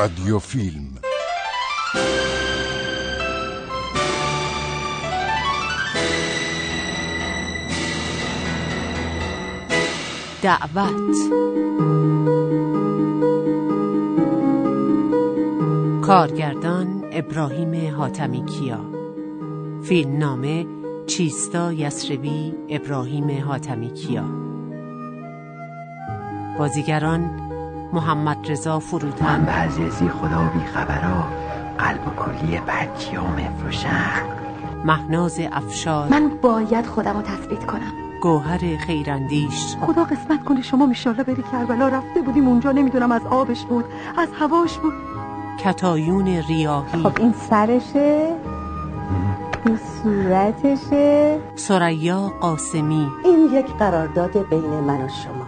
رادیو فیلم دعوت. کارگردان ابراهیم حاتمی کیا. فیلم نامه چیستا یسربی ابراهیم حاتمی کیا. بازیگران محمد رضا فروتن. به عزیزی خدا بی خبرا قلب و کلی بچی ها مفروشن مهناز افشار. من باید خودم رو تثبیت کنم. گوهر خیراندیش. خدا قسمت کنه شما میشالله بری کربلا رفته بودیم اونجا نمی‌دونم از آبش بود از هواش بود. کتایون ریاهی. خب این سرشه؟ این صورتشه؟ سریا قاسمی. این یک قرارداد بین من و شما.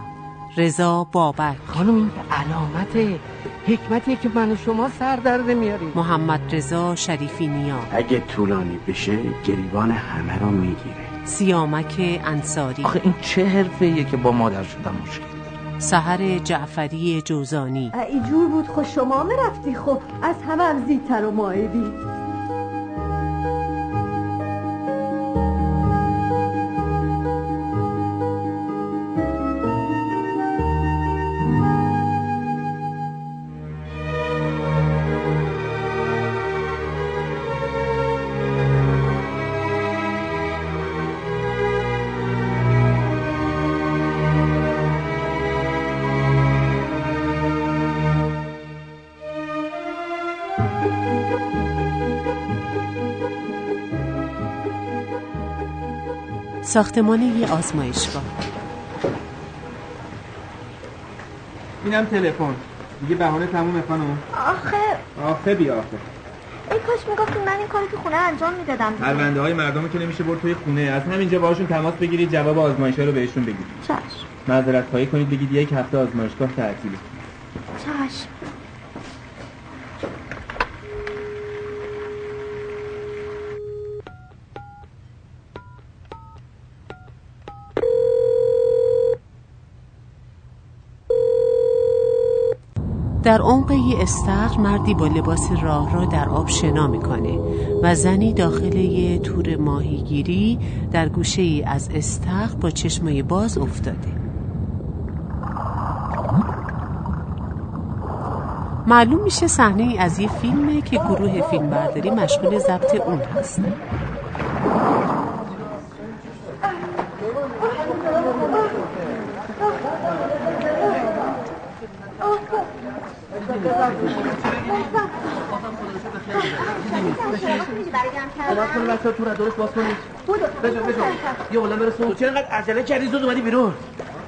رضا بابک. خانم این علامت حکمتیه که من و شما سر در نمیاریم محمد رضا شریفی نیا. اگه طولانی بشه گریبان همه رو می‌گیره. سیامک انصاری. آخه این چه حرفه که با مادر شدم مشکل سحر جعفری جوزانی. اینجور بود خب شما مرفتی خب. از همه هم زیدتر و مایبی ساختمان یه آزمایشگاه. اینم تلفن. دیگه بهانه تمومه خانم. آخه. آخه بیا آخه. ای کاش می‌گفتی من این کاری تو خونه انجام می‌دادم. پرونده های مردم که نمیشه برد توی خونه. از همینجا باشون تماس بگیرید جواب آزمایش رو بهشون بگید چشم. معذرت خواهی کنید بگید یک هفته آزمایشگاه تعطیله. در عمق یه استخر مردی با لباس راه را در آب شنا می‌کنه و زنی داخل یه تور ماهیگیری در گوشه ای از استخر با چشمای باز افتاده. معلوم میشه صحنه ای از یه فیلمه که گروه فیلمبرداری مشغول ضبط اون هست. کنید بچه‌ها تو رو درست باز کنید بجو بجو یه برسون تو چرا اینقدر عجله کردی زود اومدی بیرون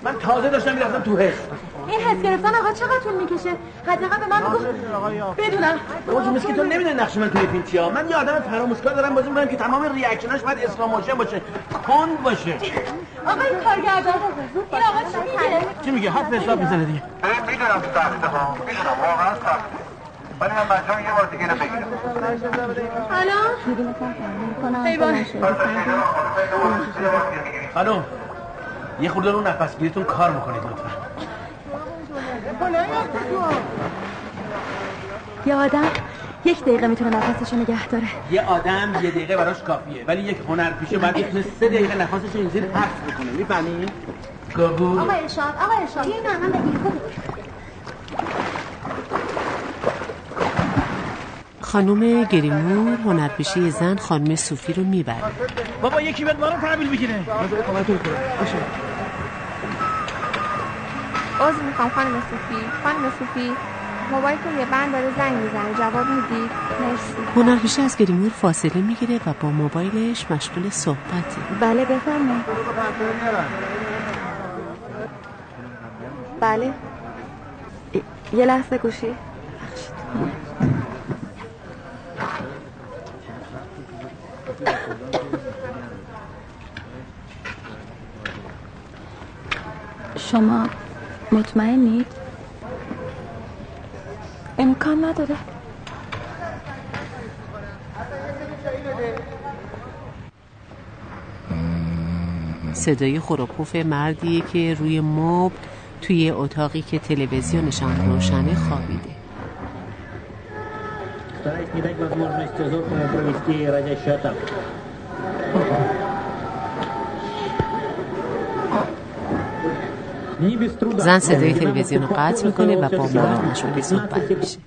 من تازه داشتم می‌رفتم تو حس این حس گرفتن آقا چقدر طول می‌کشه؟ حداقل به من بگو بدونم. بابا جون مثل که تو نمی‌دونی نقش من توی فیلم چیه. من یه آدم فراموشکار دارم بازی می‌کنم که تمام reaction اش باید slow motion باشه. کند باشه. آقا این کارگردان. این آقا چی میگه؟ چی میگه؟ حرف حساب می‌زنه دیگه. می‌دونم سخته ها می‌دونم واقعا سخته ولی من مجبورم یه بار دیگه رو بگیرم. حیوان. خانم یه خورده رو نفس گیریتون کار بکنید لطفا. یه آدم یک دقیقه می‌تونه نفسشو نگه داره. یه آدم یه دقیقه براش کافیه ولی یک هنر پیشه باید یه سه دقیقه نفسش این زیر حبس بکنه می‌فهمی؟ گابو آقا ارشاد آقا ارشاد این من بگیر خانم گریمور هنرپیشه زن خانم صوفی رو می‌بره. بابا یکی بیاد ما رو تحویل بگیره عذر می‌خوام خانم صوفی. خانم صوفی موبایلتون یه بند داره زنگ می‌زنه. جواب می‌دید مرسی. هنرپیشه از گریمور فاصله می‌گیره و با موبایلش مشغول صحبته بله بفرمایید. بله. یه لحظه گوشی. شما مطمئنید؟ امکان نداره صدای خروپوف مردیه که روی مبل توی اتاقی که تلویزیونشان روشنه خوابیده Стараясь не дать возможности Зоркому провести разящую атаку. زن صدای تلویزیون رو قطع می‌کنه و با مرد مشغول صحبت میشه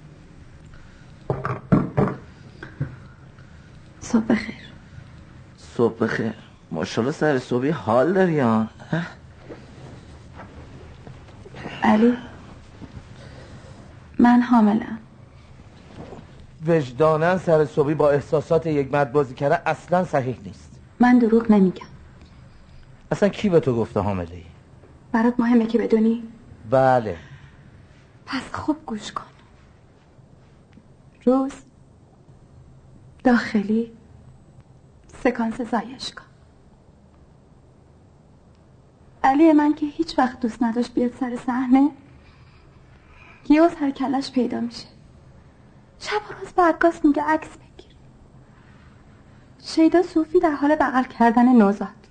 صبح بخیر صبح بخیر ماشاءالله سر صبحی حال داری ها علی من حاملم. وجدانن سر صبحی با احساسات یک مرد بازی کرده اصلا صحیح نیست. من دروغ نمیگم. اصلا کی به تو گفته حامله ای؟ برات مهمه که بدونی. بله. پس خوب گوش کن. روز داخلی سکانس زایشگاه علی من که هیچ وقت دوست نداشت بیاد سر صحنه یه سر کلش پیدا میشه. شب و روز به عکاس میگه عکس بگیر. شیدا صوفی در حال بغل کردن نوزاد.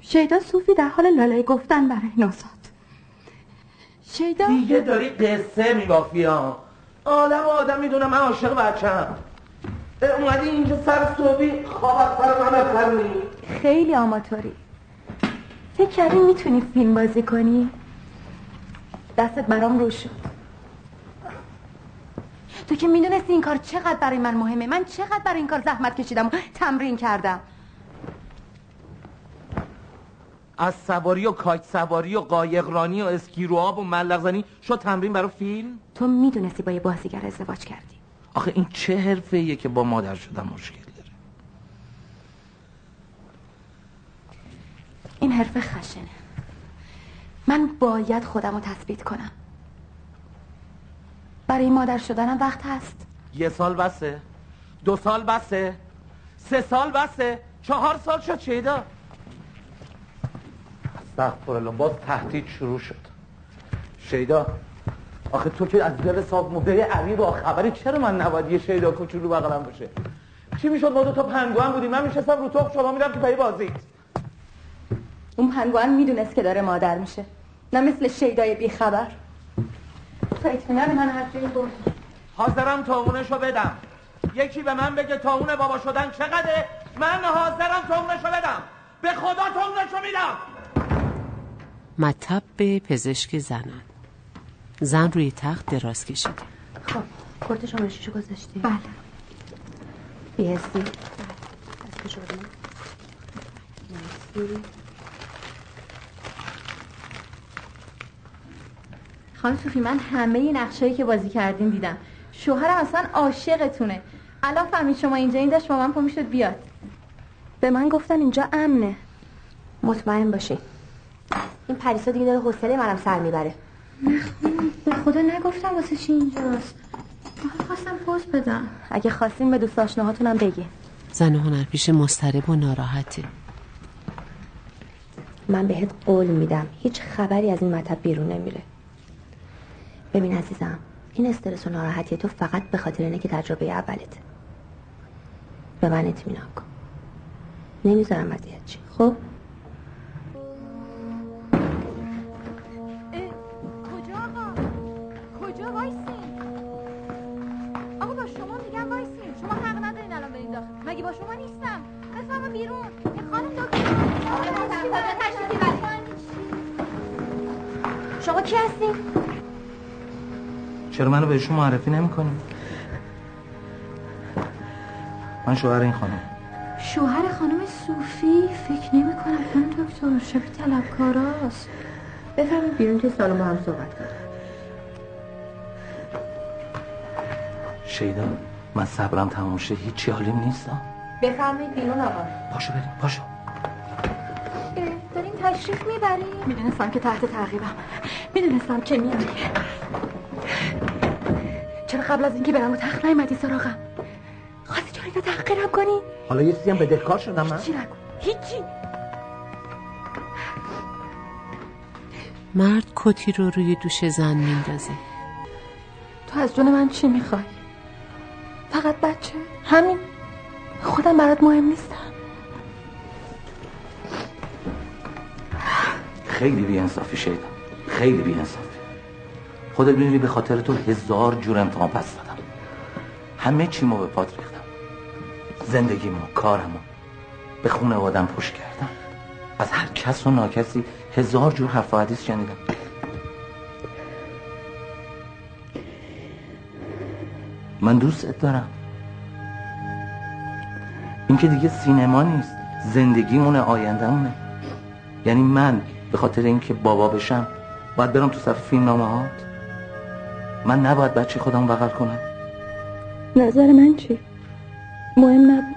شیدا صوفی در حال لاله گفتن برای نوزاد. شیدا دیگه داری قصه میبافی ها. آدم و آدم می‌دونم من عاشق بچم اومدی اینجا سر صبحی خواب از سر من بپرنی خیلی آماتوری. فکر کردی می‌تونی فیلم بازی کنی؟ دستت برام رو شد. تو که می‌دونستی این کار چقدر برای من مهمه. من چقدر برای این کار زحمت کشیدم و تمرین کردم. از سواری و کاج سواری و قایقرانی و اسکیرو آب و ملق زنی شد تمرین برای فیلم؟ تو می‌دونستی با یه بازیگر ازدواج کردی. آخه این چه حرفه ایه که با مادر شدن مشکل داره؟ این حرف خشنه. من باید خودم رو تثبیت کنم. برای مادر شدنم وقت هست. یه سال بسه. دو سال بسه. سه سال بسه. چهار سال شد چیدا استغفرالله باز تهدید شروع شد. شیدا آخه تو که از دل صاحب مبده علی با خبری چرا من نباید یه شیدا کوچولو بغلم باشه؟ چی می‌شد؟ ما دو تا پنگوان بودیم. من میشستم رو توپ شما میرم که پای بازی اون پنگوان می‌دونست که داره مادر میشه. نه مثل شیدای بیخبر. تا اطمینان من حاضرم تاونشو بدم. یکی به من بگه تاون بابا شدن چقدره؟ من حاضرم تاونشو بدم. به خدا تاونشو میدم. مطب به پزشک زنان. زن روی تخت دراز کشیده خب کورت شمارشیشو گذاشتی؟ بله. بیهستی؟ خانم صوفی من همه نقشایی که بازی کردین دیدم. شوهرم اصلا عاشقتونه. الان فهمید شما اینجا این داشت با من پا می‌شد بیاد. به من گفتن اینجا امنه. مطمئن باشی این پریسا دیگه داره حوصله منم سر می‌بره. به خدا نگفتم واسه چی اینجاست. فقط خواستم پوز بدم. اگه خواستیم به دوست آشناهاتونم بگی. زن هنرپیشه مضطرب و ناراحته من بهت قول میدم. هیچ خبری از این مطب بیرون نمیره. ببین عزیزم این استرس و ناراحتی تو فقط به خاطر اینه که تجربه اولته به من اطمینان کن. نمی‌ذارم اذیت چی. خب؟ بهشون معرفی نمی‌کنی؟ من شوهر این خانم. شوهر خانم صوفی؟ فکر نمی کنم خانم دکتر شبیه طلبکاراست. بفرمایید بیرون توی سالن با هم صحبت کنیم شیدا من صبرم تموم شه. هیچی حالیم نیستم بفرمایید بیرون آقا. پاشو بریم پاشو. دارین تشریف می‌برین؟ می‌دونستم که تحت تعقیبم. می‌دونستم که میام چرا قبل از اینکه برم و تخت نیومدی سراغم؟ خواستی چرا اینو تحقیرم کنی؟ حالا یه چیزی هم بدهکار شدم من هیچی نکن هیچی. مرد کتی رو روی دوش زن میندازه. تو از جون من چی می‌خوای؟ فقط بچه؟ همین. خودم برات مهم نیستم. خیلی بیانصافی شیدا خیلی بیانصافی. خودت می‌دونی به خاطر تو هزار جور امتحان پس دادم. همه چیمو به پات ریختم. زندگیمو کارمو به خونه آدم پشت کردم. از هر کس و ناکسی هزار جور حرف حدیث شنیدم. من دوستت دارم. این که دیگه سینما نیست زندگیمونه آیندهمونه. یعنی من به خاطر اینکه بابا بشم باید برم تو صف فیلم نامه هات من نباید بچه خودم بغل کنم. نظر من چی؟ مهم نبود.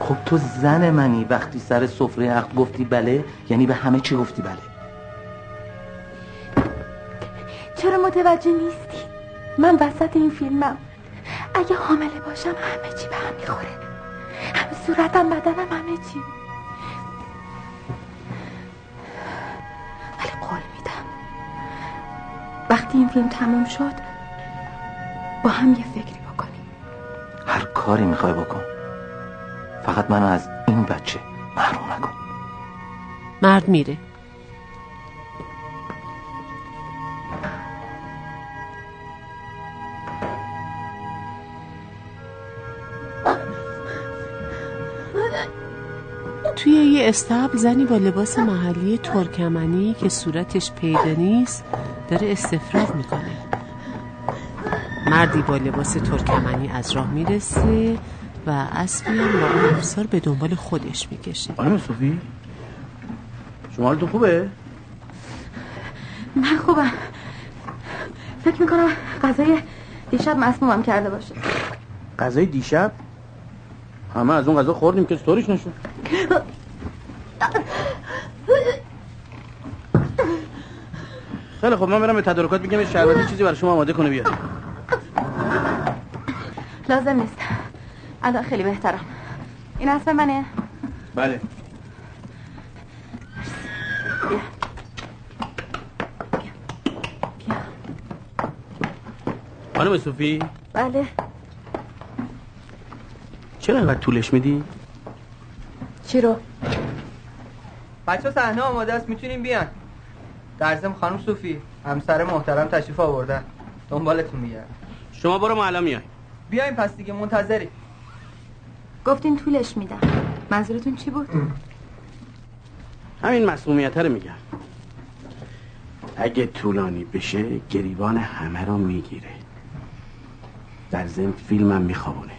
خب تو زن منی وقتی سر سفره عقد گفتی بله یعنی به همه چی گفتی بله. چرا متوجه نیستی؟ من وسط این فیلمم. اگه حامله باشم همه چی به هم می‌خوره. همه صورتم بدنم همه چی. این فیلم تموم شد با هم یه فکری بکنیم. هر کاری می‌خوای بکن. فقط منو از این بچه محروم نکن. مرد میره. توی یه استبل زنی با لباس محلی ترکمنی که صورتش پیدا نیست داره استفراغ می‌کنه. مردی با لباس ترکمنی از راه می‌رسه و اسبی هم با اون افسار به دنبال خودش می‌کشه. خانم صوفی شما حالتون خوبه؟ من خوبم. فکر می‌کنم غذای دیشب مسمومم کرده باشه. غذای دیشب؟ همه از اون غذا خوردیم که ستوریش نشد. خیلی خب من برم به تدارکات بگم یه شربتی چیزی برای شما آماده کنه بیاد لازم نیست. الان خیلی بهترم. این اسم منه. بله. بیا خانم صوفی؟ بله. چرا اینقدر طولش میدی؟ چی رو؟ بچه صحنه آماده است می‌تونیم بیان. در ضمن خانم صوفی همسر محترم تشریف آوردن. دنبالتون میگردن شما برو ما الان میای. بیاین پس دیگه منتظری گفتین طولش میدم منظورتون چی بود؟ همین مسئولیت رو میگم. اگه طولانی بشه گریبان همه رو می‌گیره. در ضمن فیلمم میخوابونه.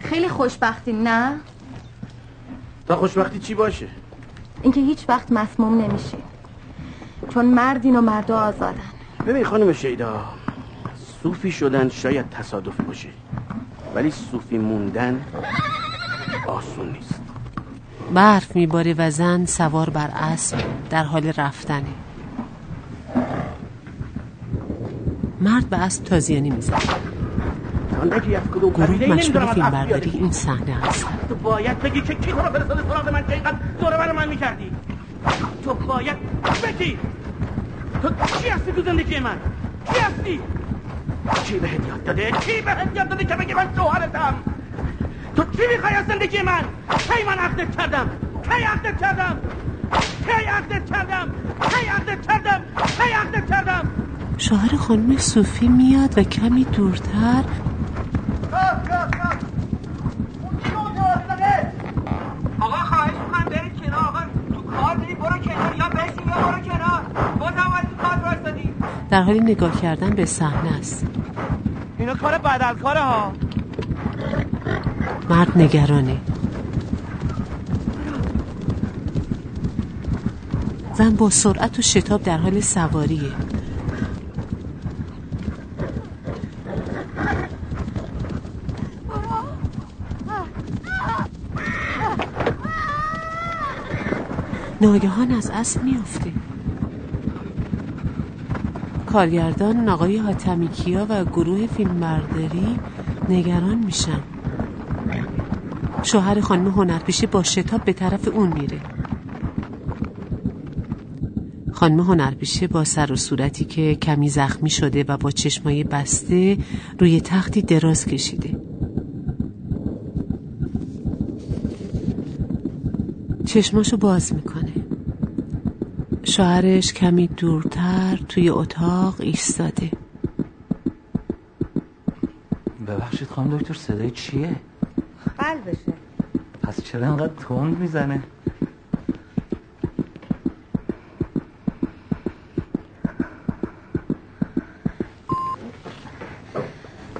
خیلی خوشبختی نه؟ تا خوشبختی چی باشه؟ اینکه هیچ وقت مسموم نمیشین چون مردین و مردا آزادن. ببین خانم شیدا صوفی شدن شاید تصادف باشه ولی صوفی موندن آسون نیست. برف میباره و زن سوار بر اسب در حال رفتنه. مرد به اسب تازیانی می‌زنه. گروه مشغول فیلم برداری این صحنه است. تو باید بگی که کی تو رو فرستاده سراغ من؟ که اینقدر دوره بر من می‌کردی. تو باید بگی. تو چی هستی تو زندگی من؟ چی هستی؟ کی به یاد داده؟ کی به یاد داده که بگی من شوهرتم تو چی می‌خوای از زندگی من؟ کی من عقدت کردم؟ کی عقدت کردم؟ کی عقدت کردم؟ کی عقدت کردم؟ کی عقدت کردم؟ شوهر خانم صوفی میاد و کمی دورتر آقا خواهش می‌کنم برید کنار آقا. تو کار داری برو کنار یا بشین یا برو کنار. بازم اومدی تو کار وایسادی در حال نگاه کردن به صحنه است. اینا کار بدلکاره ها. مرد نگرانه. زن با سرعت و شتاب در حال سواریه. ناگهان از اسب میافته. کارگردان آقای حاتمی کیا و گروه فیلمبرداری نگران میشن. شوهر خانم هنرپیشه با شتاب به طرف اون میره. خانم هنرپیشه با سر و صورتی که کمی زخمی شده و با چشمای بسته روی تختی دراز کشیده. چشماشو باز می‌کنه. شوهرش کمی دورتر توی اتاق ایستاده. ببخشید خانم دکتر صدای چیه؟ قلبشه پس چرا انقدر تند می‌زنه؟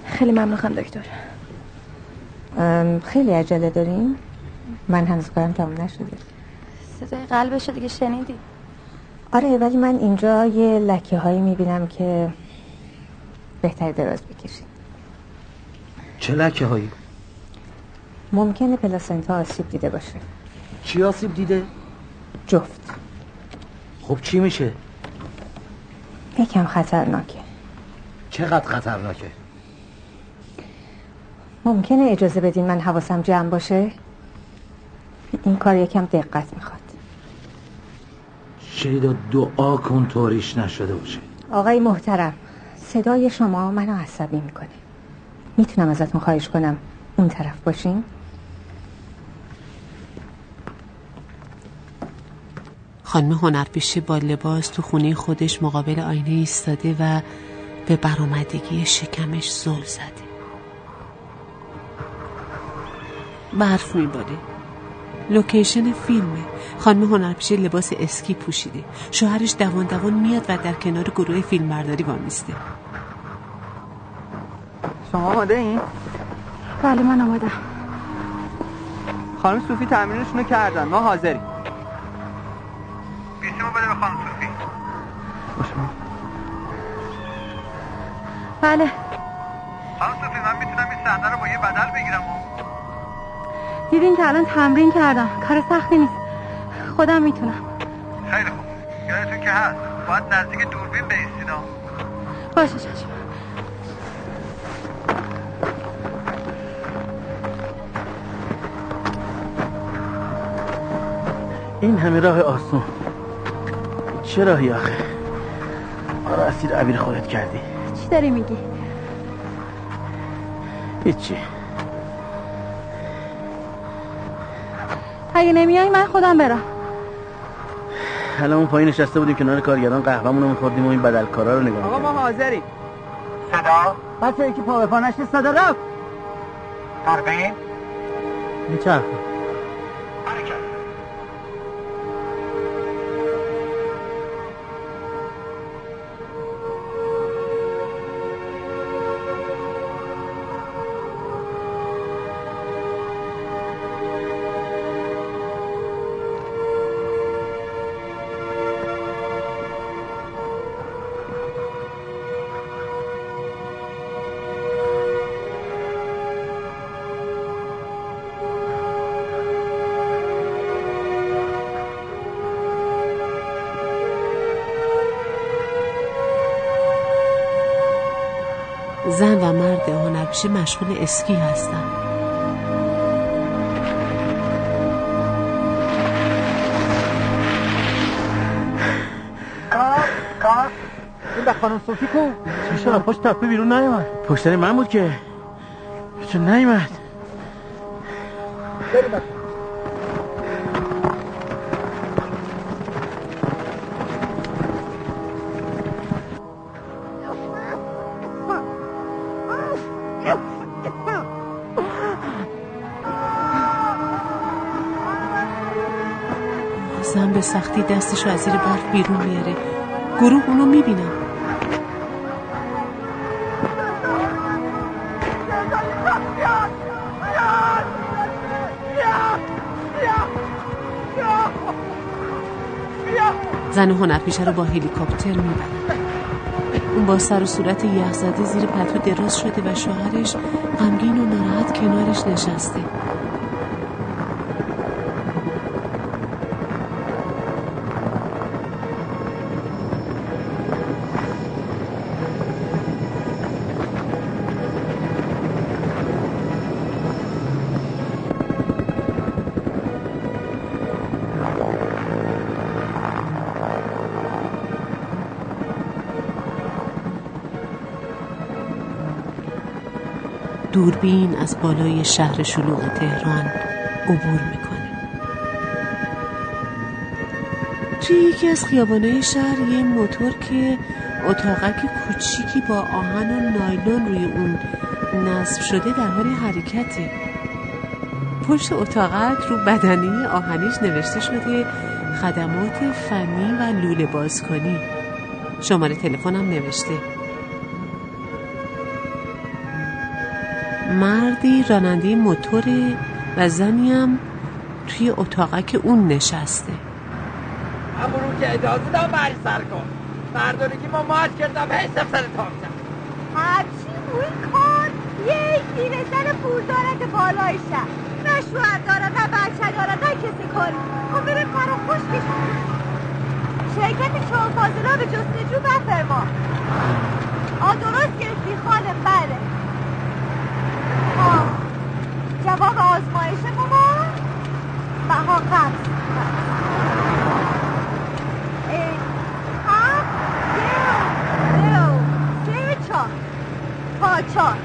خیلی ممنون خانم دکتر. خیلی عجله داریم من هنوز کارم تموم نشده. صدای قلبش رو دیگه شنیدی؟ آره ولی من اینجا یه لکه هایی می‌بینم که بهتر دراز بکشید چه لکه هایی؟ ممکنه پلاسنتا آسیب دیده باشه چی آسیب دیده؟ جفت خب چی میشه؟ یکم خطرناکه چقدر خطرناکه؟ ممکنه اجازه بدین من حواسم جمع باشه این کار یکم دقت می‌خواد شیدا دعا کن طوریش نشده باشه. آقای محترم صدای شما منو عصبی می‌کنه. می‌تونم ازتون خواهش کنم اون طرف باشین؟ خانم هنرپیشه با لباس تو خونه خودش مقابل آینه ایستاده و به برآمدگی شکمش زل زده. برف میباره. لوکیشن فیلمه خانم هنرپیشه لباس اسکی پوشیده. شوهرش دوان دوان میاد و در کنار گروه فیلمبرداری وامیسته. شما آماده این؟ بله من آمادم خانم صوفی تمرینشونو کردن. ما حاضریم. بیسیمو بده به خانم صوفی. بله. خانم صوفی من می‌تونم این صحنه رو با یه بدل بگیرم. دیدین که الان تمرین کردم. کار سختی نیست. خودم می‌تونم. خیلی خوب. یادتون که هست. باید نزدیک دوربین بیستین ها. باشه چشم این همه راه آسون. چه راهی آخه؟ آره اسیر عبیر خودت کردی. چی داری میگی؟ هیچی. اگه نمیای من خودم برم. حالا اون پایین نشسته بودیم کنار کارگران قهوه‌مون رو می‌خوردیم و این بدلکارا رو نگاه آقا ما حاضریم. صدا؟ بچه یکی پا به پا صدا رفت. دوربین میچرخه. هنرپیشه مشغول اسکی هستن این به خانم صوفی کو. چی شد پشت تپه بیرون نیومد؟ پشتری من بود که. چون نیومد؟ زن به سختی دستش از زیر برف بیرون میاره. گروه اونو می‌بینن زن هنرپیشه رو با هلیکوپتر می‌برن اون با سر و صورت یخزده زیر پتو دراز شده و شوهرش غمگین و ناراحت کنارش نشسته. دوربین از بالای شهر شلوغ تهران عبور می‌کنه. توی یکی از خیابانهای شهر یه موتور که اتاقک کوچیکی با آهن و نایلون روی اون نصب شده در حال حرکته. پشت اتاقک رو بدنه آهنیش نوشته شده خدمات فنی و لوله بازکنی. شماره تلفنم نوشته. مردی راننده موتوره و زنی هم توی اتاقک اون نشسته. امرو که اجازه دام بری سر کن مردانی که ما ماج کردم هی سفر تام کرد هرچی روی کار یه پیرزن پول دارد بالای شهر. نه شوهر دارد نه بچه دارد نه کسی کاری خب بره کار خوش شرکت چون فاضلا به جستجو بفرما. آ درست گرفتی خانم بله آه جواب آزمایش ما بها قبض ای، هفت دو دو سه چهار تا چهار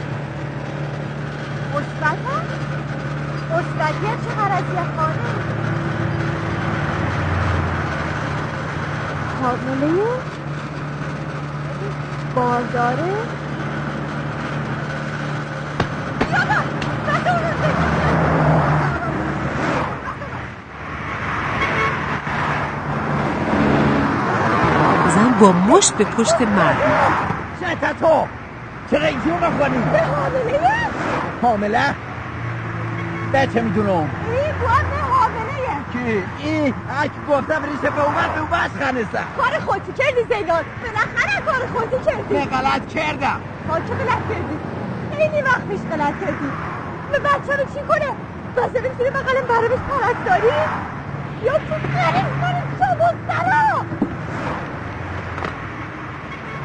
مثبت ها مثبتیت چه غرضیه خانم حامله بارداره زن با مشت به پشت مرد. چه تو چرا اینجور نکنی به حامله حامله؟ به چه می‌دونم؟ این حامله کی ای اک گفتم ریشه به اومد به اومد خنستم کار خودتی کردی زینال بالاخره کار خودتی کردی. نه غلط کردم. ها چه غلط کردی؟ خیلی وقت پیش غلط کردی. به بچه رو چی کنه؟ بسه بگیری بقلم برامش پرستاری یا تو غریب کنی سلام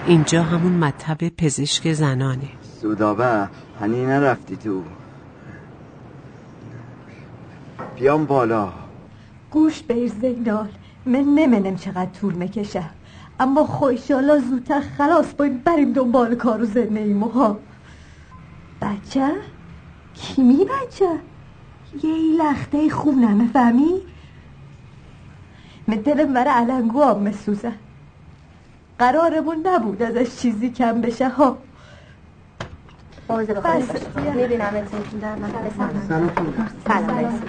اینجا همون مطب پزشک زنانه. سودابه هنی نرفتی تو. بیام بالا. گوش بیر زینال من نمینم چقدر طول می‌کشه. اما خوشالا زودتر خلاص باید بریم دنبال کار و زندگی ها بچه؟ کیمی بچه؟ یه لخته خوب نمی‌فهمی؟ من دلم برای علنگو هم مسوزه. قرارمون نبود ازش چیزی کم بشه ها. بخواهی می‌بینم در سلام. سلام.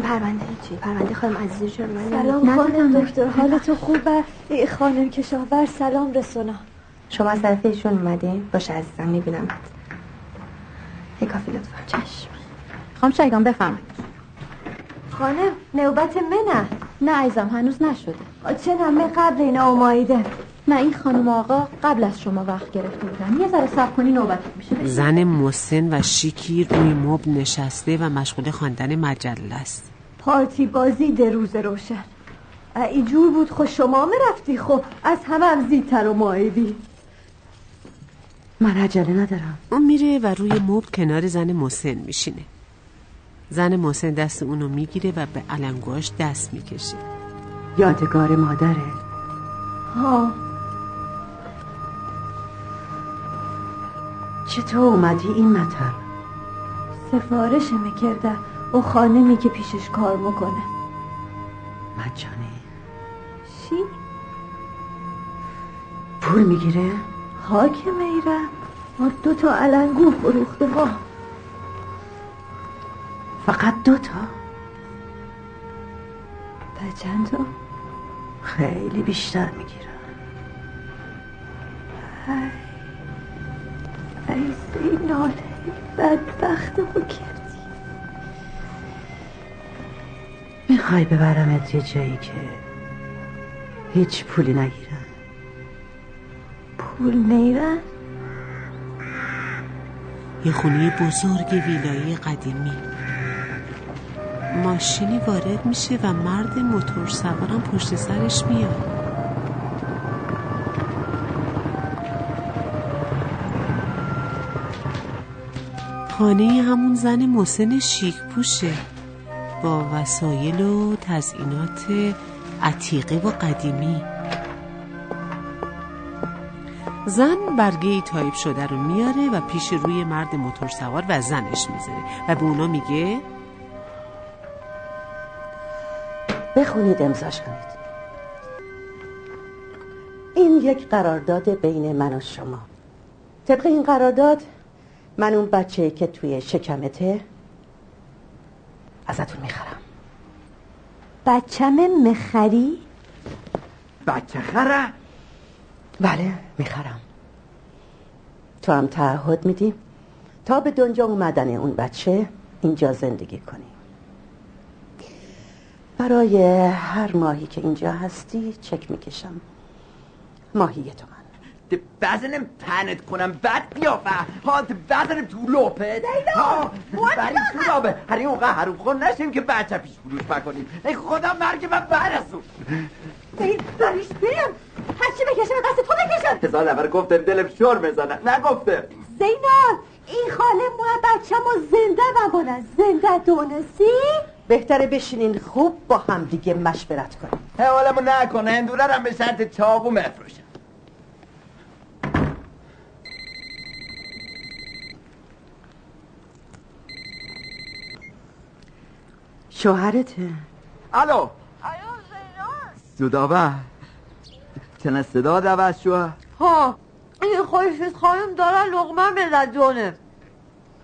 پرونده چی؟ پرونده خانم عزیزی چرا من سلام خانم دکتر حال تو خوبه؟ خانم کشاور سلام رسونا شما از طرف ایشون اومدین؟ باشه عزیزم می‌بینم یه کافی لطفا. چشم. خانم شایگان بفهم خانم نوبت منه. نه عزیزم هنوز نشده. چه نمه قبل اینا اومایده نه این خانم آقا قبل از شما وقت گرفته بودن یه ذره صبر کنی نوبت میشه. زن مسن و شیکی روی مبل نشسته و مشغول خواندن مجله است. پارتی بازی ده روز روشن. اینجور بود خب شما رفتی. خب از همه هم زیدتر و مایدی من عجله ندارم. اون میره و روی مبل کنار زن مسن میشینه. زن مسن دست اونو می‌گیره و به علنگوهاش دست می‌کشه. یادگار مادره. ها چطور اومدی این مطب سفارش می‌کرده او خانمی که پیشش کار می‌کنه مجانی چی؟ پول می‌گیره؟ حاکم میره ما دو تا علنگو فروخته ما فقط دو تا؟ تا چند تا؟ خیلی بیشتر می‌گیرن ای ای زیناله بدبخت رو کردی می‌خوای ببرمت یه جایی که هیچ پولی نگیرن پول نیرن یه خونه بزرگ ویلایی قدیمی. ماشینی وارد میشه و مرد موتور سوارم پشت سرش میاد. خانه همون زن مسن شیک پوشه با وسایل و تزئینات عتیقه و قدیمی. زن برگه تایپ شده رو میاره و پیش روی مرد موتور سوار و زنش می‌ذاره و به اونا میگه بخونید امضاش کنید. این یک قرارداد بین من و شما. طبق این قرارداد من اون بچه که توی شکمته ازتون می‌خرم. بچم مخری؟ بچه خره. بله می‌خرم. تو هم تعهد میدی؟ تا به دنیا اومدن اون بچه اینجا زندگی کنی. برای هر ماهی که اینجا هستی چک می‌کشم. ماهی یه تومن بزنم تنت کنم. بد بیافه ها ده بزنم تو لپت ها بریم تو لابه هری اونقدر حروم خون نشیم که بچه پیش فروش بکنیم. ای خدا مرگ من برسون. این داریش بریم. هرچی بکشه به دست تو بکشه هزار نفر گفتم دلم شور بزنه. نگفتم زینال این خاله مو بچه ما زنده بمانه. زنده دونستی؟ بهتره بشینین خوب با هم دیگه مشورت کنیم. حوالمو نکنه هندوره رو به شرط چاقو مفروشم شوهرته. الو. سودابه چنه صدا دوست شو ها این خوشت خانم داره لغمه ملدونه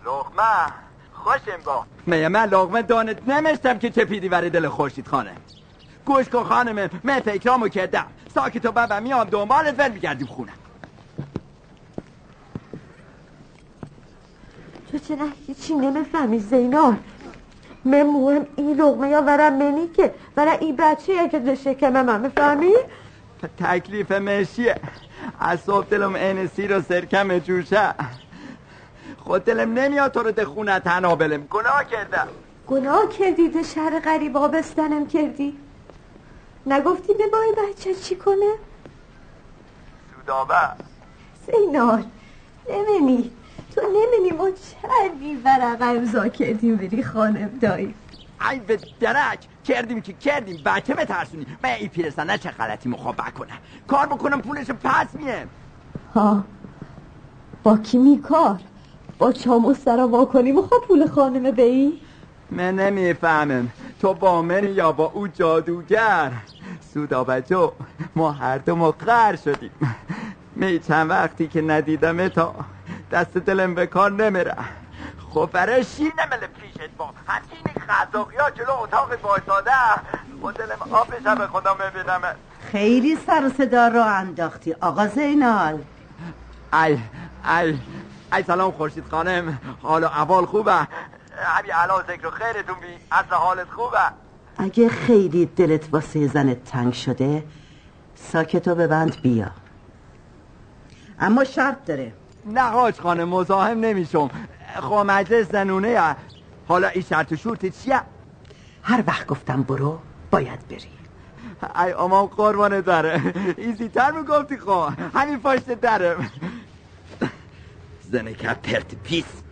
لغمه خوشم با. میه من لغمه دانت نمیشتم که چه پیدی وری دل خورشید خانه. گوش کن خانمه من فکرامو کردم. ساکت و بابا میام دنبالت ول میگردیم خونه. تو چرا هیچی نمی‌فهمی زینال من مهم این لغمه یا ورم منی که. ورم این بچه که در شکم من می‌فهمی؟ تکلیف مشیه از صبح دلم این سیر و سرکم جوشه. خود دلم نمیاد تو رو ده خونه تنها بلم گناه کردم. گناه کردی؟ ده شهر غریب آبستنم کردی. نگفتی به با این بچه چی کنه؟ سودابه. زینال نمینی تو نمینی ما چندی ورقه امضا کردیم بری خانم دایی. ای به درک. کردیم که کردیم. بچه بترسونی. من این پیرسنه چه غلطی مخواب بکنم؟ کار بکنم پولش پس میم ها. با کی می کار با چامو سرا واکنی میخوا پول خانمه بی؟ من نمی‌فهمم. تو با من یا با او جادوگر؟ سودا بچو ما هر دو مقر شدیم. می چند وقتی که ندیدم تا دست دلم به کار نمیره. برای شیر نمله پیشت با. همین خزاقی ها جلو اتاق بایستاده خود دلم آبش به خدا می‌بینم. خیلی سر و صدا رو انداختی آقا زینال. ای ای ای سلام خورشید خانم. حال و احوال خوبه؟ همین الان ذکر و خیرتون بی اصل حالت خوبه؟ اگه خیلی دلت واسه زنت تنگ شده ساکتو ببند بیا. اما شرط داره. نه حاج خانم مزاحم نمیشم. خب مجلس زنونه حالا این شرط و شورت چیه؟ هر وقت گفتم برو باید بری. ای اما قربانه داره. ایزی تر می‌گفتی خب. همین پشت درم زنه که پرت پیس.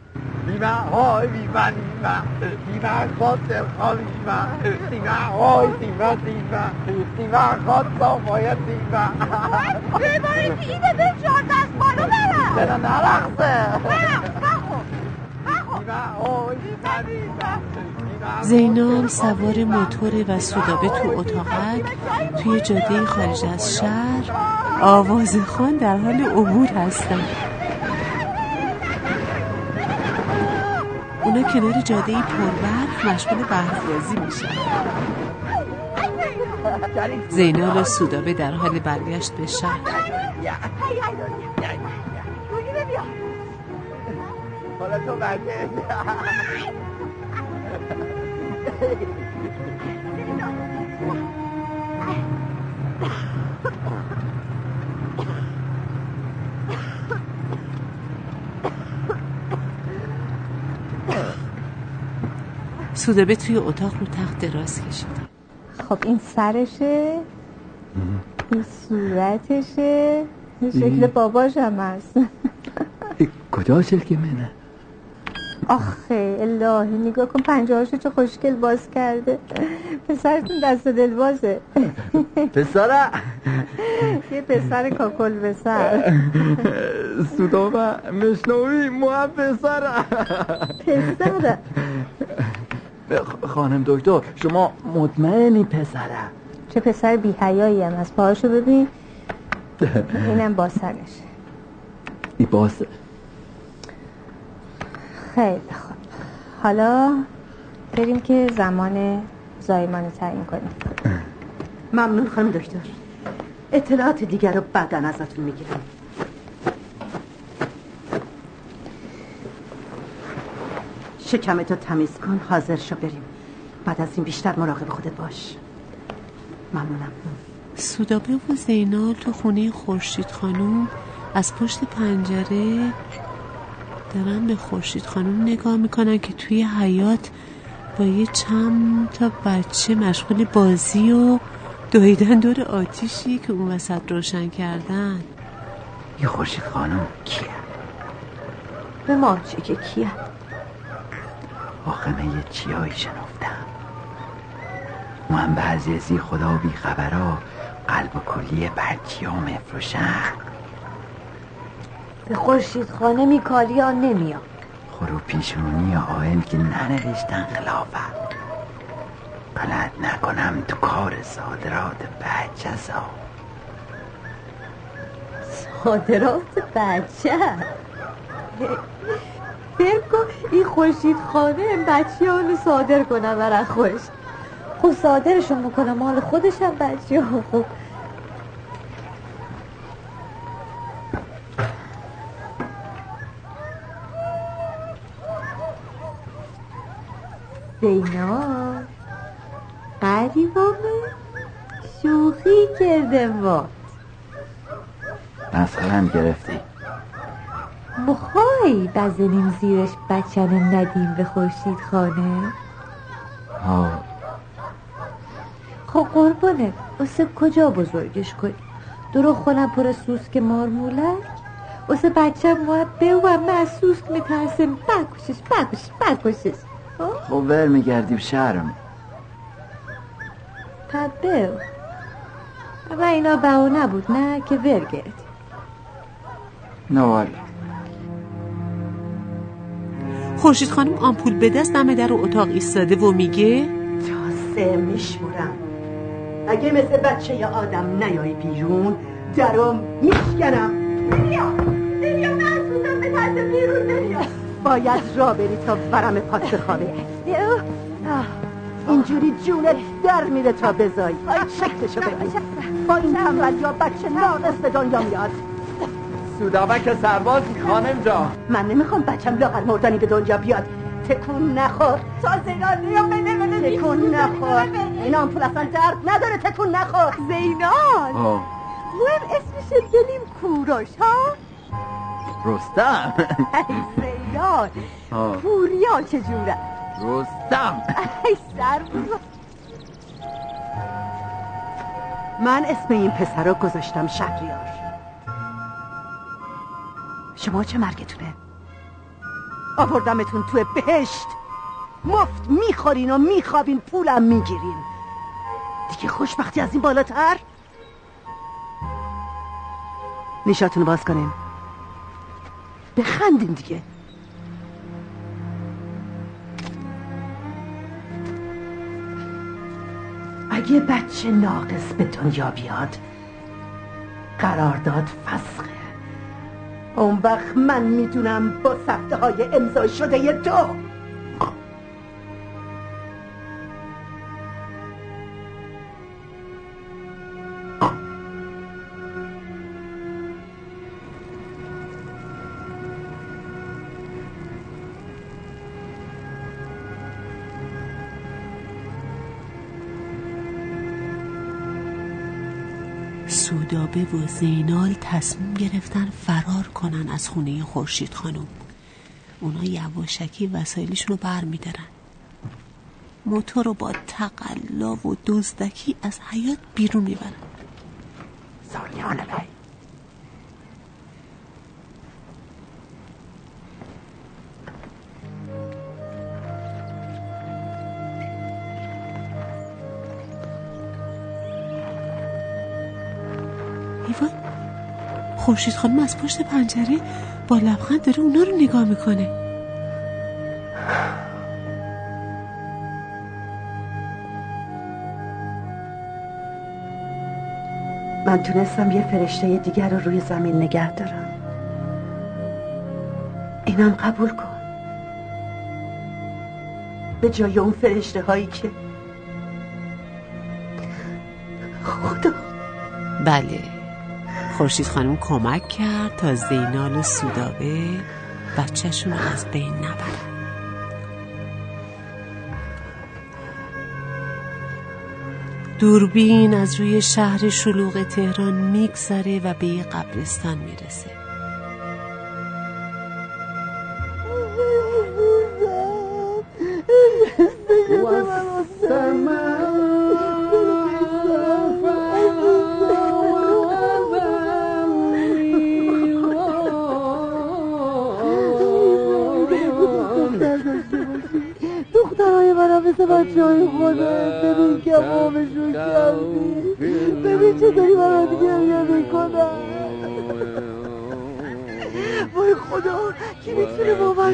زینال سوار موتور و سودابه تو اتاقک توی جاده خارج از شهر. آواز خان در حال عبور هستن اونا کنار جاده پربرف مشغول برفبازی میشن. زینال و سودابه در حال برگشت به شهر. حالا تو برگه. سودابه توی اتاق رو تخت دراز کشید خب این سرشه؟ این صورتشه؟ این شکل باباش هم هست. کجا شکل منه؟ آخه الهی نگاه کن پنجهاشو چه خوشگل باز کرده. پسرتون دست و دل بازه. پسره! یه پسر کاکل پسر سودابه مشنوی مهم پسره. پسره. خ- خانم دکتر شما مطمئنی پسرم چه پسر بی حیایی هم از پاهاشو ببین. اینم با سرش ای باز خیلی خوب. حالا بریم که زمان زایمان تعیین کنیم. ممنون خانم دکتر. اطلاعات دیگر رو بعدا ازتون می‌گیرم. شکمتو تمیز کن حاضر شو بریم. بعد از این بیشتر مراقب خودت باش. ممنونم. سودابه و زینال تو خونه خورشید خانوم از پشت پنجره دارن به خورشید خانوم نگاه می‌کنن که توی حیات با یه چند تا بچه مشغول بازی و دویدن دور آتیشی که اون وسط روشن کردن. یه خورشید خانم کیه؟ به ما چه که کیه؟ من یه چیایی شنفتم بعضی از این خدا و بیخبرا قلب و کلیه برچی ها مفروشن به خورشید خانه میکالیا نمیام خرو پیشونی آئل که ننوشتن خلافت غلط نکنم تو کار صادرات بچه ها صادرات بچه کن این خورشید خانه بچه رو صادر کنم برای خوش خب صادرشون می‌کنم مال خودش هم بچه ها خب زینا قریبامه شوخی کرده ما مسخرم گرفتی. مخوای بزنیم زیرش رو ندیم به خورشید خانه. ها خب قربانه واسه کجا بزرگش کنی؟ درو خونم پر سوسک مارمولک واسه بچه محبه و همه از سوسک میترسیم. بکشش بکشش بکشش خب ور میگردیم شهرم پبه و اینا بهو نبود نه که ور گرفتی نه خورشید خانم آمپول به دست دم در اتاق ایستاده و میگه سه میشمورم اگه مثل بچه یا آدم نیای بیرون درم میشکنم. بیا بیا مرسوزم به ترس بیرون نمیا باید را بری تا ورم پات بخوابه اینجوری جونت در میره تا بزای شکلشو ببین. با این تنبل یا بچه ناقص به دنیا میاد. سودابک سرباز خانم جا من نمی‌خوام بچم لاغر مردنی به دنیا بیاد. تکون نخور. تا زینال یا بده تکون نخور. این آمپول اصلا درد نداره تکون نخور. زینال. مهم اسمش دلیم کوروش ها؟ رستم. ای. پوریا چجوره؟ رستم. ای سر من اسم این پسر رو گذاشتم شهریار. شما چه مرگتونه؟ آوردمتون تو بهشت. مفت می‌خورین و میخوابین پولم می‌گیرین. دیگه خوشبختی از این بالاتر؟ نیشاتون باز کنین. بخندین دیگه. اگه بچه ناقص به دنیا بیاد قرارداد فسخه. اون وقت من می‌دونم با سفته های امضا شده تو. سودابه و زینال تصمیم گرفتن فرار کنن از خونه خورشید خانم. اونا یواشکی وسایلشون رو بر میدارن موتور رو با تقلا و دزدکی از حیات بیرون می‌برن. سالیان بی عنوان خورشید خانم از پشت پنجره با لبخند داره اونا رو نگاه می‌کنه. من تونستم یه فرشته دیگر رو روی زمین نگه دارم. اینم قبول کن. به جای اون فرشته هایی که خدا. بله. خورشید خانم کمک کرد تا زینال و سودابه بچهشون رو از بین نبرن. دوربین از روی شهر شلوغ تهران میگذره و به یه قبرستان می‌رسه.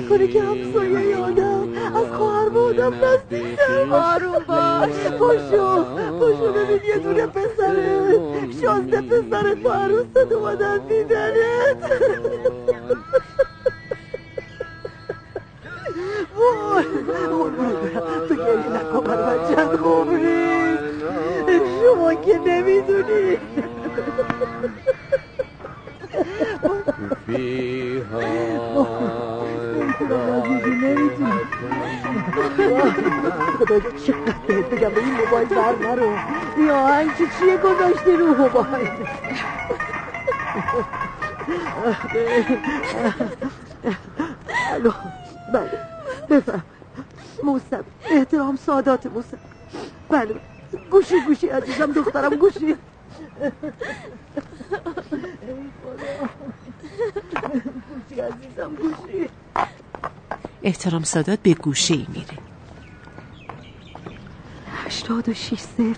می‌تونه باور کنه که همسایه آدم از خواهر با آدم نزدیکتر آروم باش. پاشو پاشو ببین یه دونه پسره شازده پسرت با عروست اومدن دیدنت. چیه گذاشتی رو موبایل؟ الو بله بفهم موسم احترام سادات موسم. بله گوشی گوشی عزیزم دخترم گوشی. احترام سادات به گوشه ای میره. هشتاد و شیش صفر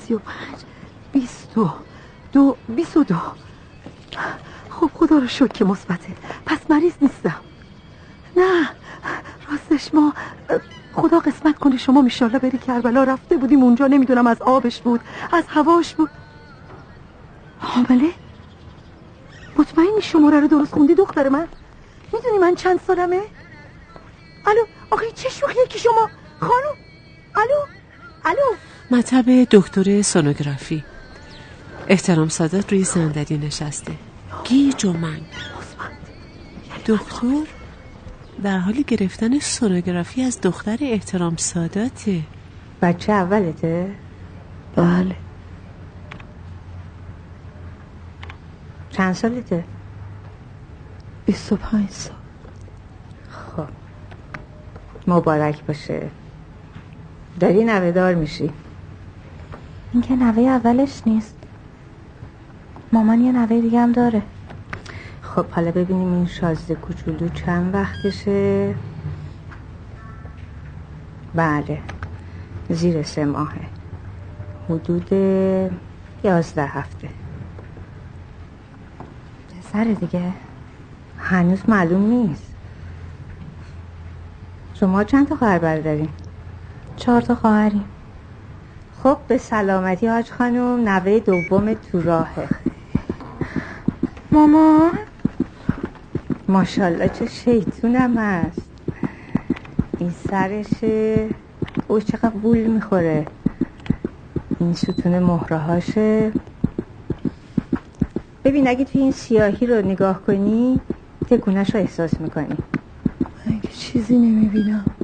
سی و پنج بیست و دو بیست و دو شکر که مثبته. پس مریض نیستم. نه راستش ما خدا قسمت کنه شما میشالله بری کربلا رفته بودیم اونجا نمی‌دونم از آبش بود از هواش بود. حامله مطمئنی شماره رو درست خوندی دختر من؟ می‌دونی من چند سالمه؟ الو آخه چه شوخیه که شما؟ خانم الو الو. مطب دکتر سونوگرافی. احترام سادات روی صندلی نشسته. گیج و منگ. دکتر در حال گرفتن سونوگرافی از دختر احترام ساداته. بچه اولته؟ بله. چند سالته؟ بیست و پنج سال. خب. مبارک باشه. داری نوه دار میشی. این که نوه اولش نیست. مامان یه نوه دیگه هم داره. خب حالا ببینیم این شازده کوچولو چند وقتشه؟ بله زیر سه ماهه. حدود یازده هفته. پسر دیگه؟ هنوز معلوم نیست. شما چند تا خواهر برادرین؟ چهار تا خواهریم. خب به سلامتی حاج خانم نوه دوم تو راهه. مامان ماشاءالله چه شیطونم هست. این سرشه او چقدر بول می‌خوره. این ستون مهره هاشه ببین اگه توی این سیاهی رو نگاه کنی تکونش رو احساس می‌کنی. من که چیزی نمی‌بینم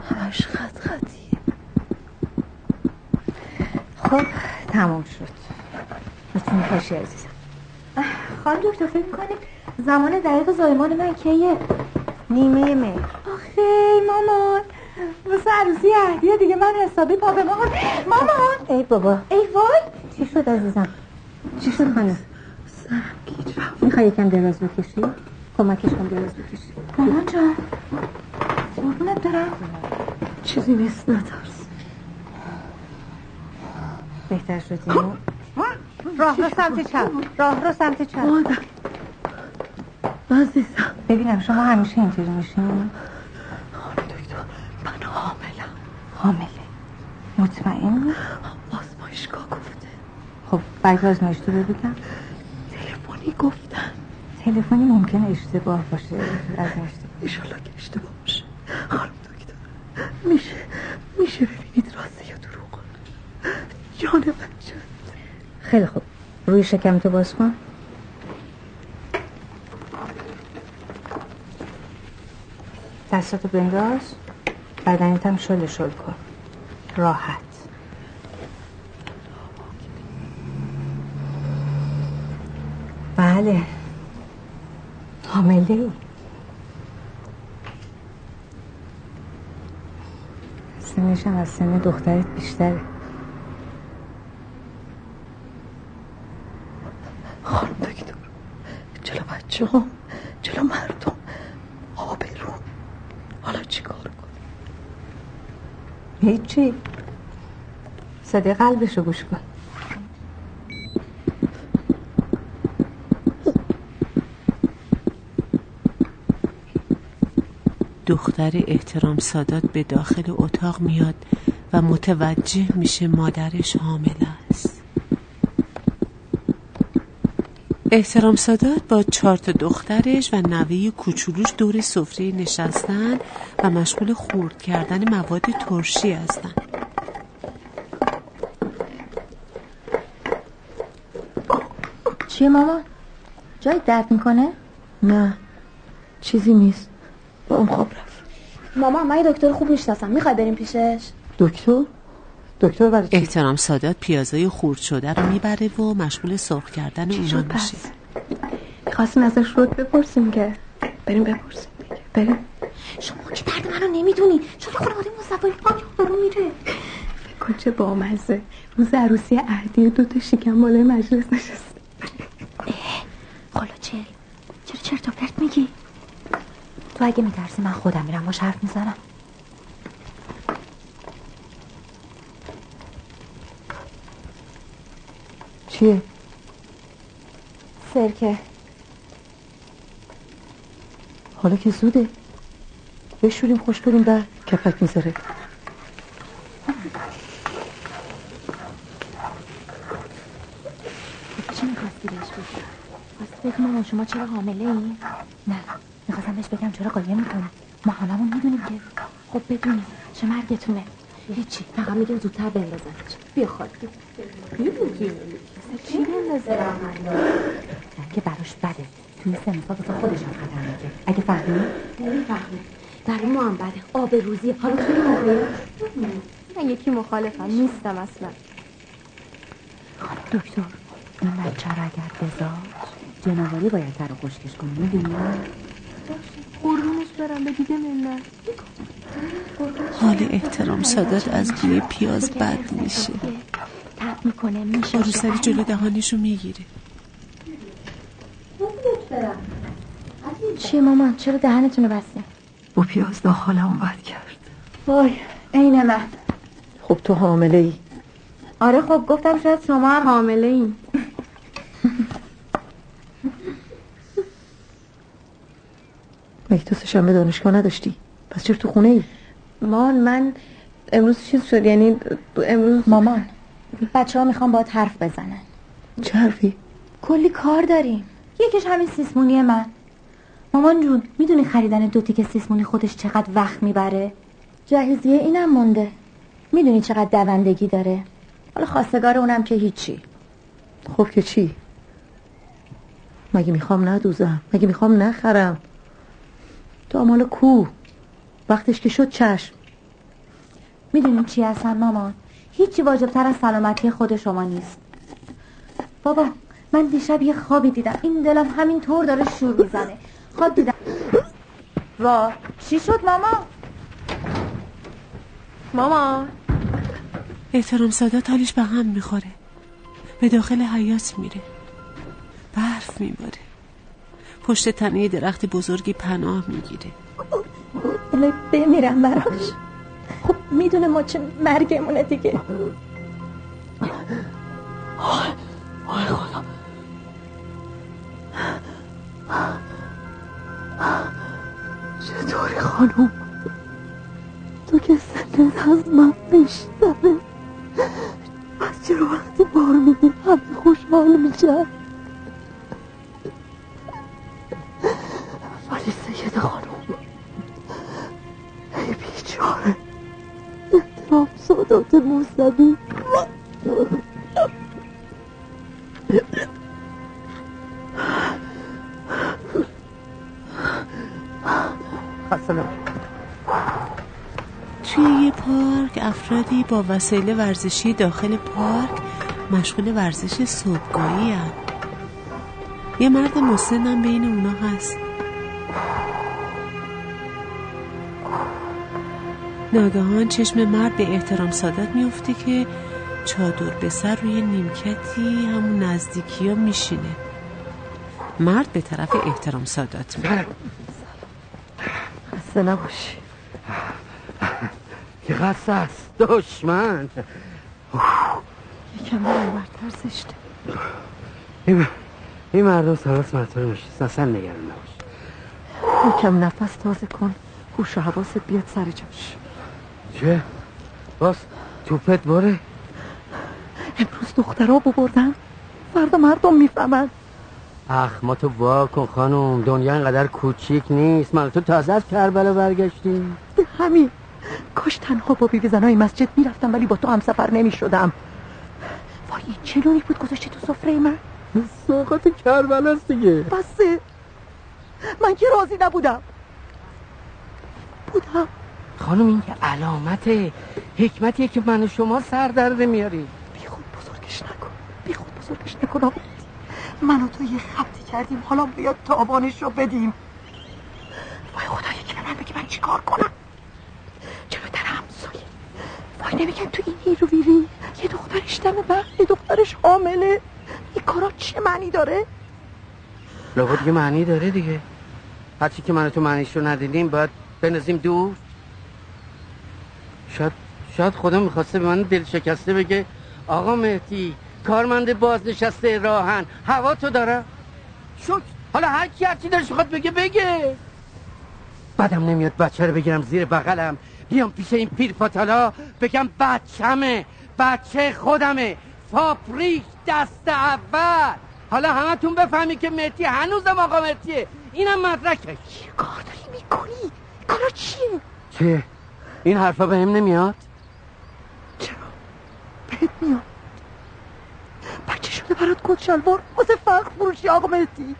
همش خط خطیه. خب تمام شد. می‌تونی پاشی عزیزم. خانم دکتر فکر می‌کنید زمان دقیق زایمان من کیه نیمه مهر؟ آخه مامان واسه عروسی اهدیه دیگه من حسابی پا به مامان. مامان! ای بابا. ای وای! چی شد عزیزم؟ چی شد خانم؟ سرم گیج رفت می‌خوای یکم دراز بکشی؟ کمکش کن دراز بکشی. مامان جان. قربونت دارم چیزی نیست نترس. بهتر شدی راه رو سمت چپ. راه رو سمت چپ. مادر عزیزم ببینم شما همیشه اینطوری میشین خانم دکتر. من حاملم. حامله. مطمئن آزمایشگاه گفته. خب برگ آزمایش تو بگم. تلفنی گفتم تلفنی ممکنه اشتباه باشه. از اشتباه. که اشتباه باشه. خانم دکتر میشه میشه ببینید راسته یا دروغ. جان بچه خیلی خوب. روی شکم تو باز کن. دستاتو بنداز. بدنیت هم شل شل کن. راحت. بله. حامله ای. سنش هم از سن دخترت بیشتره خانم دکتر جلو بچه هم جلو مردم. آبرون حالا چی کار کن هیچی. صدای قلبشو گوش کن. دختر احترام سادات به داخل اتاق میاد و متوجه میشه مادرش حامله است احترام سادات با چهار تا دخترش و نوه کوچولوش دور سفره نشستن و مشغول خورد کردن مواد ترشی هستن. چیه ماما؟ جای درد می‌کنه؟ نه چیزی نیست. با اون خواب رفت. ماما من یه دکتر خوب می‌شناسم. می‌خوای بریم پیشش؟ دکتر؟ دکتر برای چی؟ احترام سادات پیازای خورد شده رو می‌بره و مشغول سرخ کردن اونا شد میشه. پس؟ می‌خواستیم ازش رود بپرسیم که. بریم بپرسیم. دیگه بریم. شما که درد منو نمی‌دونی. چرا خانواده مصطفی پاک رو میره؟ فکر چه بامزه. روز عروسی عهدی دو تا شکم بالای مجلس نشست خالا چل چرا چرت و پرت میگی؟ تو اگه میترسی من خودم میرم باش حرف می‌زنم. چیه؟ سرکه. حالا که زوده. بشوریم خوش بریم بر کپک می‌ذاره. چی می‌خواستی بهش بگی؟ خواستی بگی مامان شما چرا حامله ای؟ نه می‌خواستم بهش بگم چرا قایم می‌کنی ما هممون می‌دونیم که. خب بدونیم چه مرگتونه هیچی. فقط میگیم زودتر بندازن بیا خواهد چی بندازه؟ که براش بده. توی سن سال واسه خودش هم خطرناکه اگه فهمی؟ نمی‌فهمی. برای ما هم بده. آب روزی. حالا موقعی من یکی مخالفم. نیستم اصلا. خانم دکتر این بچه رو اگر بذار جنوالی باید تر رو خشکش کنی می‌دونی؟ قربونش برم. به دیگه منت حال احترام سادات از بوی پیاز بد میشه. می‌کنه میشه. روسری جلو دهانشو می‌گیره چیه مامان چرا دهنتون رو بستیم با پیاز داخلمون بد کرد. وای عین من. خب تو حامله ای آره خب گفتم شاید شما هم حامله این مگه تو سه‌شنبه دانشگاه نداشتی؟ پس چرا تو خونه ای؟ مان من امروز چیز شد یعنی امروز مامان بچه ها می‌خوام باید حرف بزنن. چه حرفی؟ کلی کار داریم. یکیش همین سیسمونی من. مامان جون می‌دونی خریدن دو تیکه سیسمونی خودش چقدر وقت می‌بره؟ جهیزیه اینم مونده. می‌دونی چقدر دوندگی داره؟ حالا خواستگار اونم که هیچی. خب که چی؟ مگه می‌خوام ندوزم؟ مگه می‌خوام نخرم؟ تو مال کو وقتش که شد چشم. می‌دونی چی هستن مامان هیچی واجب تر از سلامتی خود شما نیست. بابا من دیشب یه خوابی دیدم. این دلم همین طور داره شور می‌زنه. خواب دیدم. وا چی شد ماما؟ ماما. احترام سادات حالش به هم می‌خوره. به داخل حیات میره. برف میباره. پشت تنه درخت بزرگی پناه می‌گیره. الهی بمیرم براش. خب می‌دونه ما چه مرگمونه دیگه. آی خدا چطوری خانم؟ تو که سنت از من بیشتره. چرا چرا وقتی بار میدی همه خوشحال میشن؟ ولی سید خانم ای بیچاره. احترام سادات موسوی. توی یه پارک افرادی با وسایل ورزشی داخل پارک مشغول ورزش صبحگاهی هن. یه مرد مسنم بین اونا هست. ناگهان چشم مرد به احترام سادات میفته که چادر به سر روی نیمکتی همون نزدیکی ها میشینه. مرد به طرف احترام سادات میره خسته نباشی. که قصد است. دشمن. یکم برتر زشته این, این مردم سراس مرتبه میشیست اصلا نگران نباش. یکم نفس تازه کن. هوش و حواست بیاد سر جاش. چه؟ باز توپت باره؟ امروز دخترها ببردن. فردا مردم می‌فهمن اخ ما تو وا کن خانم. دنیا اینقدر کوچیک نیست. من تو تازه از کربلا برگشتی. به همین. کاش تنها با بیوی زنای مسجد می‌رفتم ولی با تو هم سفر نمی‌شدم. وای این چه نونی بود گذاشتی تو سفره من؟ سوقات کربلا است دیگه. بسه. من که راضی نبودم. بودم. خانم این که علامت حکمتیه که من و شما سر در میاری بی خود بزرگش نکن. بی خود بزرگش نکن آقا. من و تو یه خبتی کردیم. حالا بیاد تابانش رو بدیم. وای خدا یکی به من بگی من چی کار کنم؟ چرا در همسایه؟ وای نمیگم تو این هیرو ویری یه دخترش دم من یه دخترش حامله. این کارا چه معنی داره؟ لابد یه معنی داره دیگه. هرچی که من و تو معنیش رو ندیدیم باید بنزیم دور شاید شاید خدا می‌خواسته به من دل شکسته بگه آقا مهدی کارمند بازنشسته راهن هوا تو داره؟ شک. حالا هر کی هرچی دارش می‌خواد بگه بگه. بعدم نمیاد بچه رو بگیرم زیر بغلم. بیام پیش این پیر پاتالا بگم بچمه بچه خودمه. فاپریک دست اول. حالا همتون بفهمی که مهدی هنوزم آقا مهدیه. اینم مدرکش. چی کار داری می‌کنی؟ کارا چیه؟ چه؟ این حرفا به هم نمیاد؟ چرا؟ بهت میاد. بچه شده برات کت شلوار واسه فقر فروشی آقا مهدی.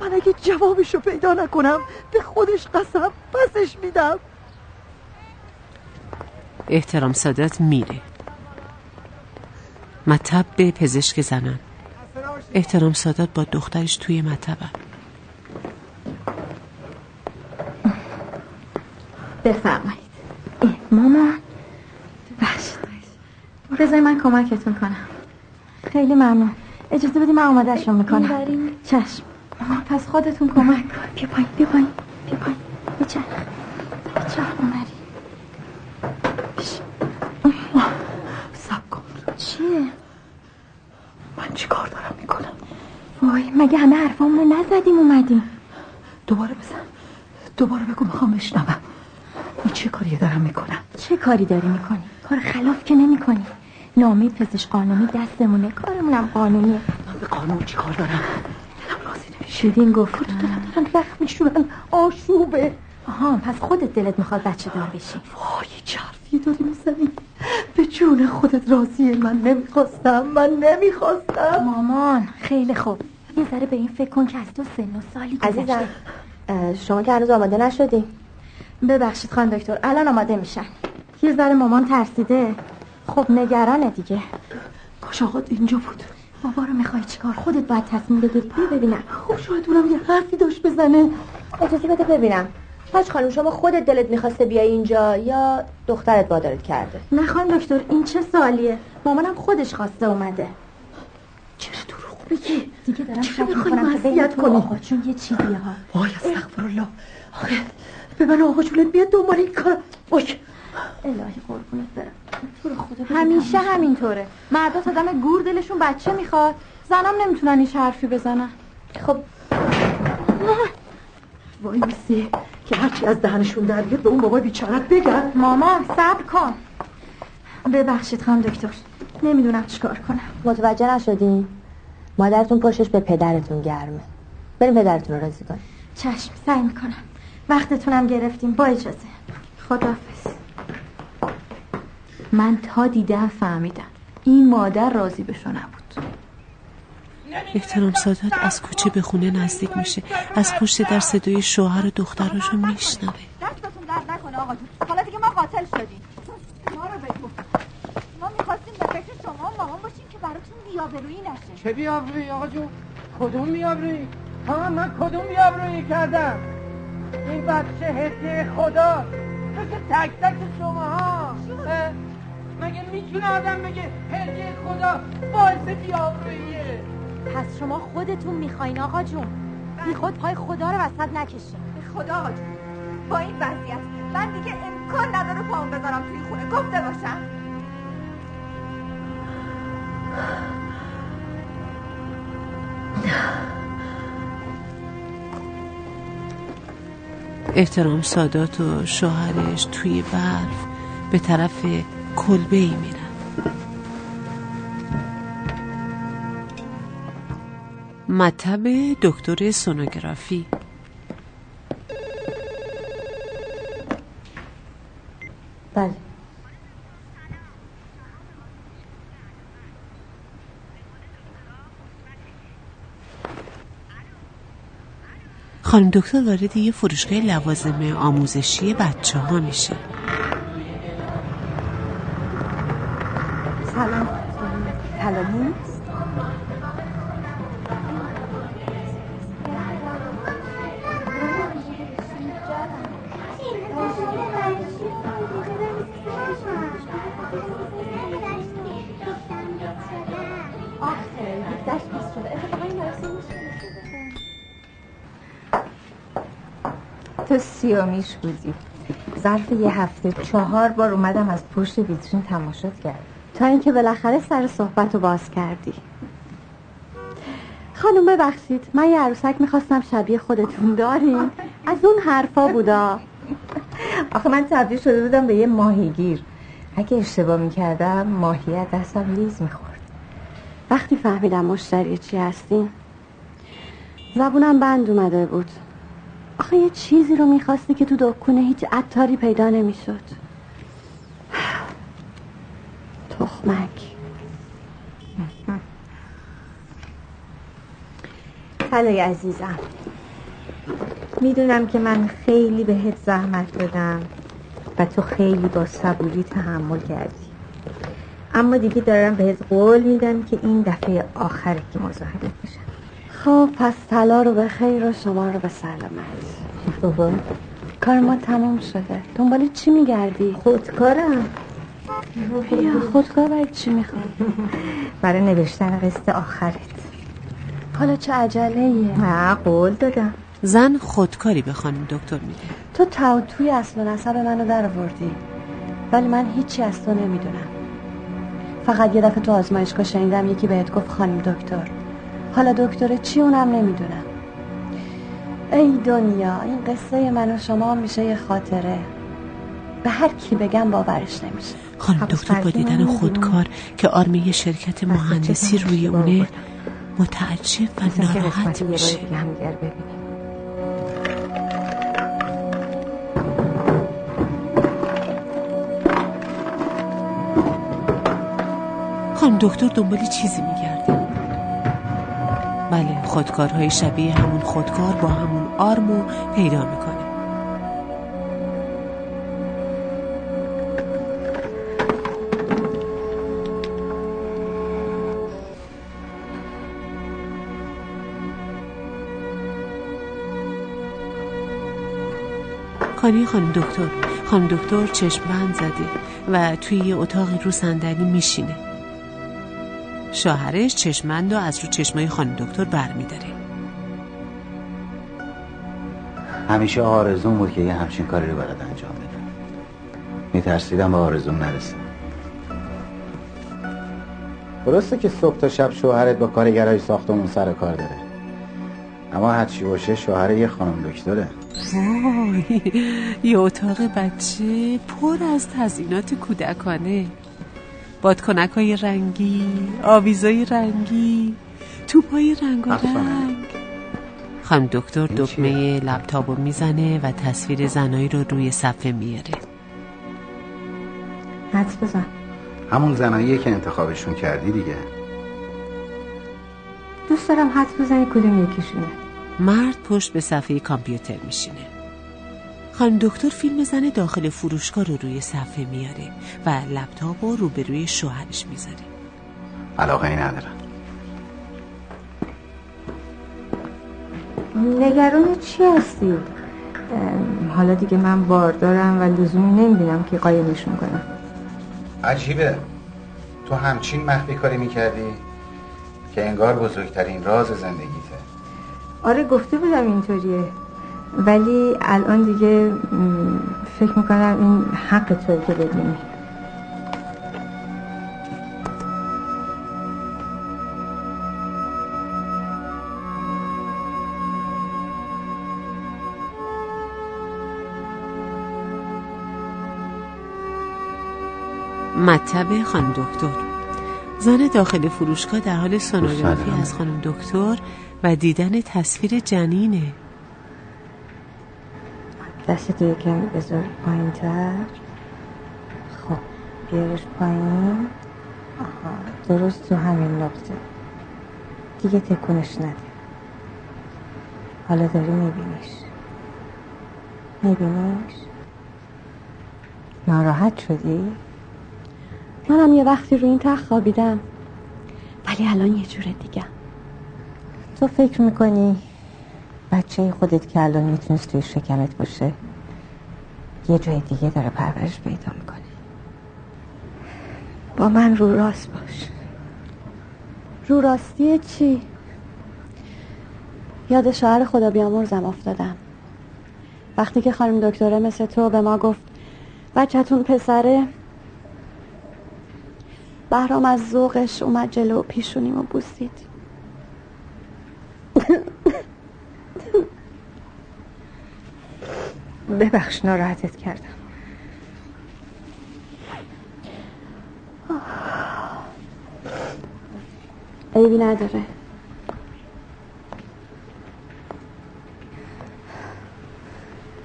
من اگه جوابشو پیدا نکنم به خودش قسم پسش میدم. احترام سادات میره. مطب به پزشک زنن. احترام سادات با دخترش توی مطبه بفرمایید. مامان بخشید بذاری من کمکتون کنم. خیلی ممنون. اجازه بدی من آمادهشون می‌کنم. چشم. مامان پس خودتون کمک کن. بیا پایین بیا پایین بیا پایین. بچرخ بچرخ اومدی. سب کن. چیه؟ من چی کار دارم می‌کنم؟ وای مگه همه حرفامونو نزدیم اومدیم. دوباره بزن. دوباره بگو می‌خوام بشنوم. چه کاری دارم می‌کنم؟ چه کاری داری می‌کنی؟ کار خلاف که نمی کنی نامه پزشک قانونی دستمونه. کارمونم قانونیه. من به قانون چی کار دارم؟ دلم راضی نمیشه. شدین گفت دارم دارن رخ میشورن. آشوبه. آها پس خودت دلت می‌خواد بچه دار بشی. وای چه حرفی داری می‌زنی؟ به جون خودت راضیه. من نمی‌خواستم من نمی‌خواستم. مامان خیلی خوب. یه ذره به این فکر کن که از تو سن و سالی عزیزم شما که هنوز آماده نشدی. ببخشید خان دکتر الان آماده میشن یه ذره مامان ترسیده. خب نگرانه دیگه. کاش آقات اینجا بود. بابا رو می‌خوای چیکار؟ خودت باید تصمیم بگیر بیا ببینم. خب شاید اونم یه حرفی داشت بزنه. اجازه بده ببینم. حاج خانم شما خودت دلت می‌خواسته بیای اینجا یا دخترت وادارت کرده؟ نه خان دکتر این چه سوالیه؟ مامانم خودش خواسته اومده. چرا دروغ میگی؟ دیگه دارم شک می‌کنم که وصیت بین تو کنی؟ آقا چون یه چیزیه ها. وای استغفرالله. آخه به من آقا جونت بیاد دنبال این کار. وای الهی قربونت برم. تو رو خدا بگو همیشه همینطوره. مردا آدم گور دلشون بچه می‌خواد. زنم نمی‌تونن هیچ حرفی بزنن. خب. وای میسی که هرچی از دهنشون در بیاد به اون بابای بیچارت بگن. مامان صبر کن. ببخشید خانم دکتر. نمی‌دونم چیکار کنم. متوجه نشدین؟ مادرتون پشتش به پدرتون گرمه. بریم پدرتون رو راضی کنیم. چشم سعی می‌کنم. وقتتونم گرفتیم با اجازه. خداحافظ. من تا دیده فهمیدم. این مادر راضی به شو نبود. احترام سادات از کوچه به خونه نزدیک میشه. از پشت در صدای شوهر و دختراشو میشنوه. دستتون درد نکنه آقا جون. حالا دیگه ما قاتل شدیم. ما رو بگو. ما می‌خواستیم به فکر شما و مامان باشیم که براتون بیابرویی نشه. چه بیابرویی آقا جون؟ کدوم بیابرویی؟ ها من کدوم بیابرویی کردم؟ این بچه هدیه خدا. مثل تک تک شما ها؟ مگه می‌تونه آدم بگه هدیه خدا باعث بیابروییه پس شما خودتون می‌خواین آقا جون. بی خود پای خدا رو وسط نکشین. به خدا آقا جون. با این وضعیت من دیگه امکان نداره پاهم بذارم توی خونه گفته باشم. احترام سادات و شوهرش توی برف به طرف کلبه ای میرن. مطب دکتر سونوگرافی. خانم دکتر وارد یه فروشگاه لوازم آموزشی بچه ها میشه. تو سیامیش بودی. ظرف یه هفته چهار بار اومدم از پشت ویترین تماشات کرد تا اینکه بالاخره سر صحبت رو باز کردی. خانم ببخشید. من یه عروسک می‌خواستم شبیه خودتون دارین. از اون حرفا بودا. آخه من تبدیل شده بودم به یه ماهیگیر. اگه اشتباه می‌کردم ماهیت دستم لیز می‌خورد. وقتی فهمیدم مشتری چی هستین زبونم بند اومده بود. آخه یه چیزی رو می‌خواستی که تو دکونه هیچ عطاری پیدا نمی‌شد. تخمک. طلای عزیزم. می‌دونم که من خیلی بهت زحمت دادم و تو خیلی با صبوری تحمل کردی. اما دیگه دارم بهت قول میدم که این دفعه آخره که مزاحمت بشم. خب پس طلا رو به خیر و شما رو به سلامت. بابا کار ما تموم شده. دنبال چی میگردی؟ خودکارم. بیا. خودکار برای چی می‌خوای؟ برای نوشتن قسط آخرت. حالا چه عجله ایه؟ نه قول دادم. زن خودکاری به خانم دکتر میده. تو تو توی اصل و نسب منو در آوردی ولی من هیچی از تو نمی‌دونم. فقط یه دفعه تو آزمایشگاه شنیدم یکی بهت گفت خانم دکتر. حالا دکتر چی اونم نمی‌دونم ای دنیا این قصه من و شما میشه یه خاطره. به هر کی بگم باورش نمیشه. خانم دکتر با دیدن خودکار که آرمی شرکت مهندسی روی اونه متعجب و ناراحت میشه. خانم دکتر دنبال چیزی میگرده؟ خودکارهای شبیه همون خودکار با همون آرمو پیدا می‌کنه. خانه خانم دکتر خانم دکتر چشم بند زده و توی یه اتاقی رو صندلی میشینه. شوهرش چشمند و از رو چشمای خانم دکتر برمیداره. همیشه آرزون بود که یه همچین کاری رو برات انجام بدم. میترسیدم به آرزون نرسم. درسته که صبح تا شب شوهرت با کارگرای ساختمون سر کار داره. اما هرچی باشه شوهر یه خانم دکتره. وای یه اتاق بچه پر از تزینات کودکانه. بادکنک های رنگی آویزای رنگی توپای رنگ و رنگ. خانم دکتر دکمه لپتاپ رو می‌زنه و تصویر زنایی رو روی صفحه میاره. حدس بزن. همون زناییه که انتخابشون کردی دیگه. دوست دارم حدس بزنی کدوم یکیشونه. مرد پشت به صفحه کامپیوتر میشینه. خانم دکتر فیلم زن داخل فروشگاه رو روی صفحه میاره و لپتاپ رو روبروی شوهرش می‌ذاره. علاقه ای ندارم. نگران چی هستی؟ حالا دیگه من باردارم و لزومی نمی‌بینم که قایمشون کنم عجیبه. تو همچین مخفی کاری می‌کردی که انگار بزرگترین راز زندگیته. آره گفته بودم اینطوریه. ولی الان دیگه فکر می‌کنم این حق توی که بدونی. مطب خانم دکتر. زن داخل فروشگاه در حال سونوگرافی. از خانم دکتر و دیدن تصویر جنینه. دستتو یکم بذار پایین تر خب بیارش پایین. آها درست تو همین نقطه. دیگه تکونش نده. حالا داری میبینیش. میبینیش؟ ناراحت شدی؟ منم یه وقتی رو این تخت خوابیدم. ولی الان یه جور دیگه. تو فکر می‌کنی بچه خودت که الان می‌تونست توی شکمت باشه یه جای دیگه داره پرورش پیدا می‌کنه. با من رو راست باش. رو راستی چی؟ یاد شوهر خدا بیامرزم افتادم. وقتی که خانم دکتره مثل تو به ما گفت بچهتون پسره بهرام از ذوقش اومد جلو پیشونیم و بوسید. ببخش ناراحتت کردم عیبی نداره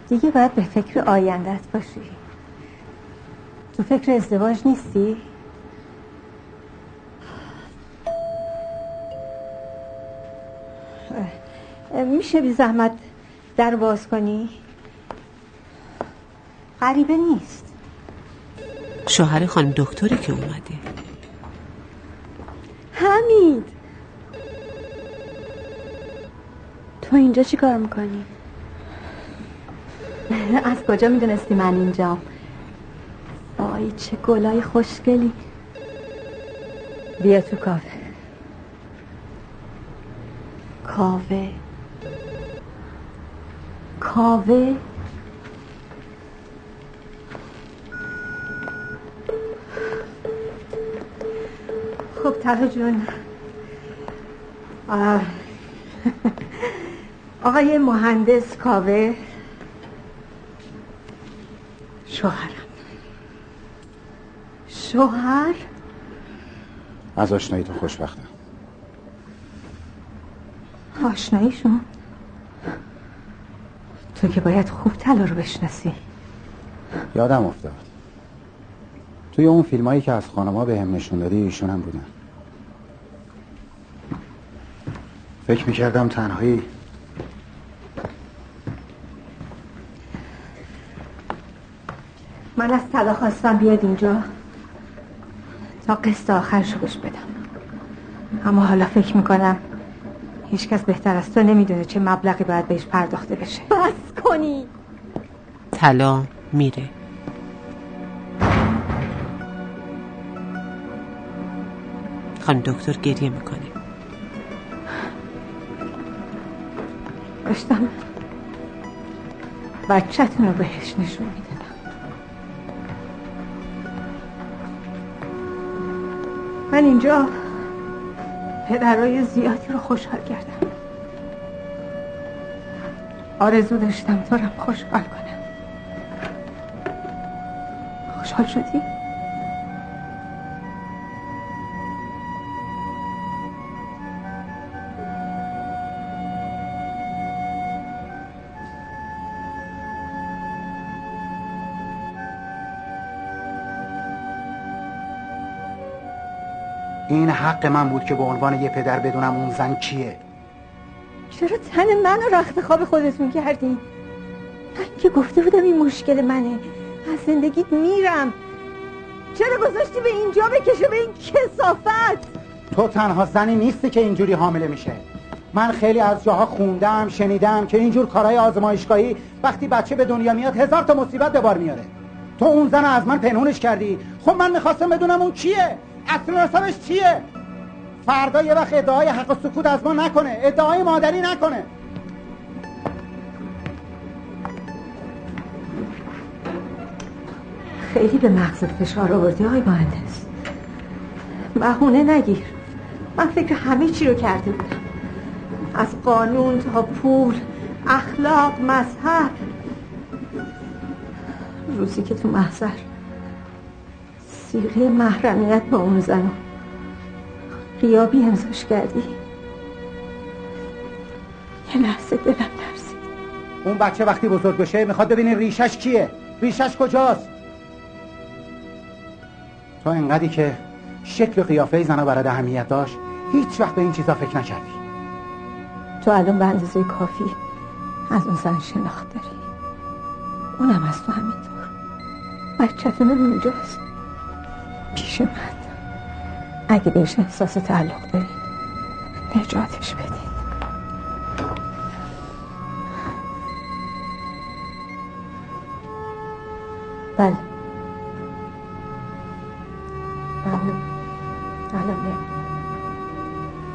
دیگه باید به فکر آیندت باشی تو فکر ازدواج نیستی؟ میشه بی زحمت در باز کنی؟ غریبه نیست. شوهر خانم دکتری که اومده. حمید! تو اینجا چی کار می‌کنی؟ از کجا می‌دونستی من اینجام؟ وای چه گلای خوشگلی. بیا تو کافه. کاوه کاوه خب طلا جون. آقای مهندس کاوه. شوهرم. شوهر؟ از آشنایی تو خوشبختم. آشناییشون؟ تو که باید خوب طلا رو بشناسی. یادم افتاد. توی اون فیلم هایی که از خانما به هم نشون دادی ایشون هم بودن. فکر می‌کردم تنهایی. من از طلا خواستم بیاد اینجا. تا قسط آخرشو بهش بدم. اما حالا فکر می‌کنم هیچکس بهتر از تو نمی‌دونه چه مبلغی باید بهش پرداخته بشه. بس کنی. طلا میره. خانم دکتر گریه می‌کنه. داشتم بچهتون رو بهش نشون می‌دادم من اینجا پدرای زیادی رو خوشحال کردم. آرزو داشتم تو خوشحال کنم. خوشحال شدی؟ حق من بود که به عنوان یه پدر بدونم اون زن کیه. چرا تن منو رخت خواب خودت می‌کردی؟ من که گفته بودم این مشکل منه. از زندگیت میرم. چرا گذاشتی به اینجا بکشه به این کسافت؟ تو تنها زنی نیستی که اینجوری حامله میشه. من خیلی از جاها خوندم شنیدم که اینجور کارهای آزمایشگاهی وقتی بچه به دنیا میاد هزار تا مصیبت به بار میاره. تو اون زن از من پنهونش کردی. خب من می‌خواستم بدونم اون کیه. اصل رسمش چیه؟ فردا یه وقت ادعای حق سکوت از ما نکنه. ادعای مادری نکنه. خیلی به مغزت فشار آوردی آقای مهندس. بهونه نگیر. من فکر همه چی رو کرده بودم. از قانون تا پول اخلاق مذهب. روزی که تو محضر سیغه محرمیت با اون زن قیابی امضاش کردی. یه لحظه دلم ترسید. اون بچه وقتی بزرگ بشه می‌خواد ببینی ریشش کیه. ریشش کجاست؟ تو اینقدری که شکل و قیافه زنها برات اهمیت داشت هیچ وقت به این چیزا فکر نکردی. تو الان به اندازه کافی از اون زن شناخت داری. اونم از تو همینطور. بچهتون اونجاست پیش من اگه بهش احساس تعلق دارید نجاتش بدید. بله.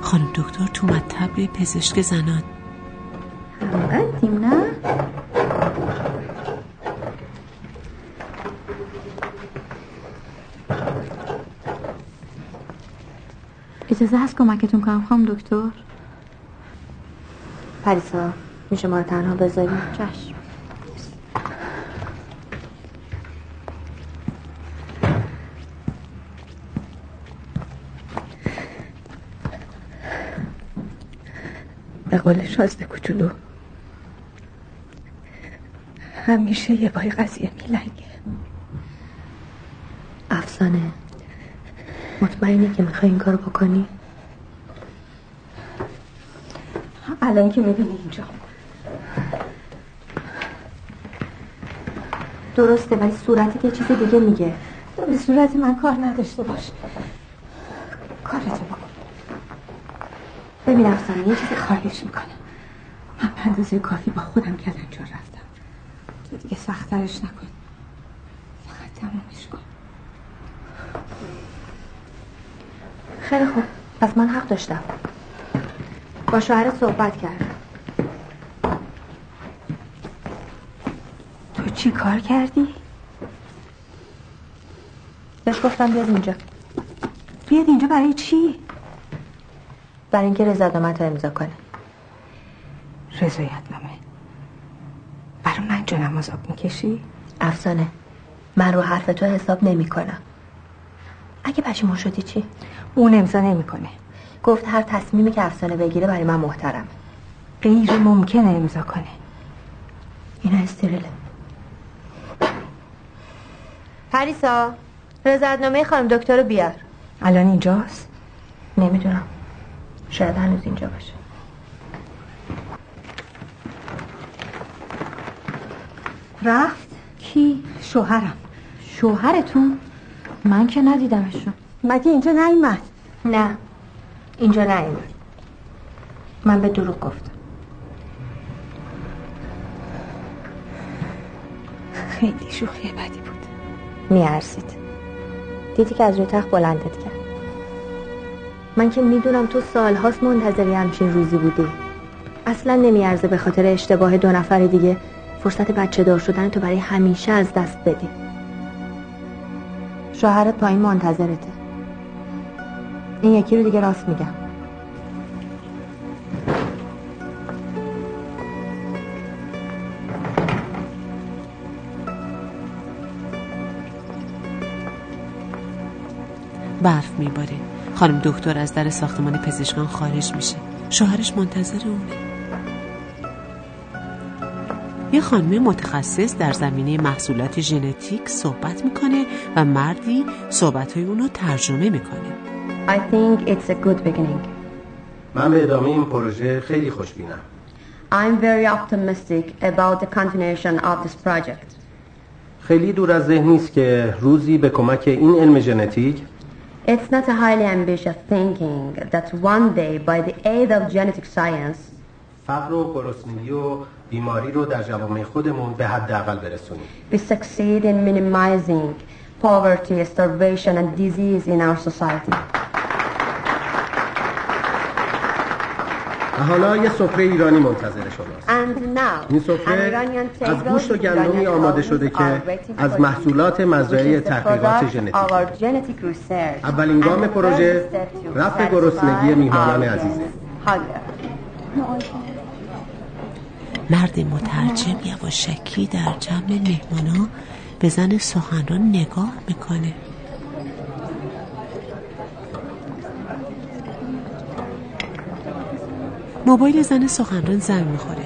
خانم دکتر تو مطب پزشک زنان همقدیم نه؟ اجازه هست کمکتون کنم خانم دکتر؟ پریسا میشه ما رو تنها بذاری چشم. به قول شازده کوچولو. همیشه یه پای قضیه میلنگه. افسانه. مطمئنی که می‌خوای این کارو بکنی؟ الان که می‌بینی اینجا. درسته ولی صورتت یه چیز دیگه میگه. به صورت من کار نداشته باش. کارتو بکن. ببین افسانه یه چیزی خواهش می‌کنم من به اندازه کافی با خودم کلنجار رفتم. تو دیگه سختترش نکن فقط تمامش کن خیلی خوب پس من حق داشتم با شوهرت صحبت کرد تو چی کار کردی؟ بهش گفتم بیاد اینجا بیاد اینجا برای چی؟ برای اینکه رضایتنامه رو امضا کنه رضایت نامه برای من جو نمازاب می‌کشی؟ افسانه من رو حرف تو حساب نمی کنم اگه پشیمون شدی چی؟ اون امضا نمی‌کنه. گفت هر تصمیمی که افسانه بگیره برای من محترم. غیر ممکنه امضا کنه. اینا استریله پریسا رضایتنامه خانم دکتر رو بیار. الان اینجاست؟ نمی‌دونم. شاید هنوز اینجا باشه. رفت؟ کی؟ شوهرم. شوهرتون؟ من که ندیدمشون. مگه اینجا نیومد؟ نه. اینجا نیومد. من به دروغ گفتم. خیلی شوخی بدی بود. میارزید. دیدی که از روی تخت بلندت کرد. من که می‌دونم تو سالهاست منتظری همچین روزی بودی. اصلا نمیارزه به خاطر اشتباه دو نفر دیگه فرصت بچه دار شدن تو برای همیشه از دست بدی. شوهرت پایین منتظرته. این یکی رو دیگه راست میگم. برف میباره. خانم دکتر از در ساختمان پزشکان خارج میشه. شوهرش منتظر اونه. یه خانم متخصص در زمینه محصولات ژنتیک صحبت می‌کنه و مردی صحبتهای اونو ترجمه می‌کنه. I think it's a good beginning. من به ادامه این پروژه خیلی خوشبینم I'm very optimistic about the continuation of this project. خیلی دور از ذهن نیست که روزی به کمک این علم ژنتیک It's not a highly ambitious thinking that one day by the aid of genetic science فقر و گرسنگی و بیماری رو در جوامع خودمون به حداقل برسونیم we succeed in minimizing poverty, starvation and disease in our society. و حالا یه سفره ایرانی منتظر شماست. این سفره از گوشت و گندمی آماده شده که از محصولات مزرعه تحقیقات ژنتیک. اولین گام پروژه رفع گرسنگی میهمانان عزیزه. مرد مترجم یواشکی در جمع مهمانا به زن سخنران نگاه می‌کنه. موبایل زن سخنران زنگ می‌خوره.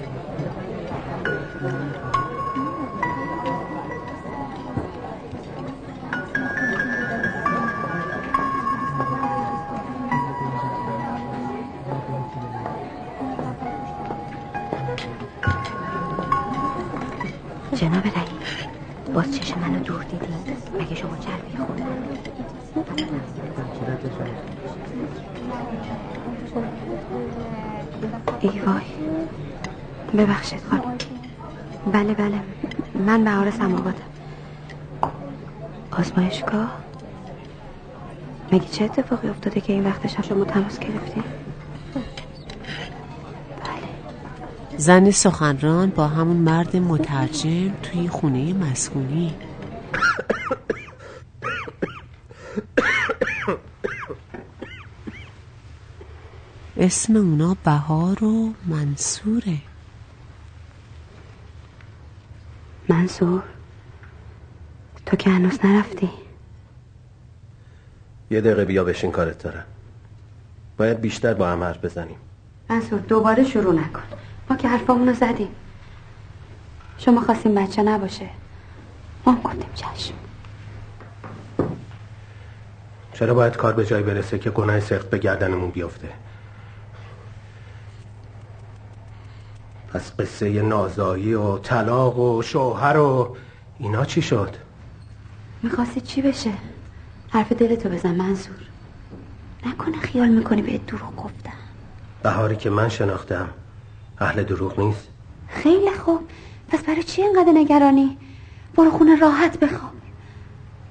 ببخشید خانم. بله بله. من بهار سماواتم آزمایشگاه؟ مگه چه اتفاقی افتاده که این وقت شب شما تماس گرفتین؟ زن سخنران با همون مرد مترجم توی خونه مسکونی. اسم اونا بهار و منصوره. منصور تو که هنوز نرفتی؟ یه دقیقه بیا بشین کارت دارم. باید بیشتر با هم حرف بزنیم. منصور دوباره شروع نکن. ما که حرفامونو زدیم. شما خواستیم بچه نباشه. ما هم گفتیم چشم. چرا باید کار به جای برسه که گناه سخت به گردنمون بیفته؟ پس قصه نازایی و طلاق و شوهر و اینا چی شد؟ می‌خواستی چی بشه؟ حرف دلتو بزن منصور نکنه خیال می‌کنی به دروغ گفتم. بهاری که من شناختم اهل دروغ نیست. خیلی خوب. پس برای چی اینقدر نگرانی؟ برو خونه راحت بخواب.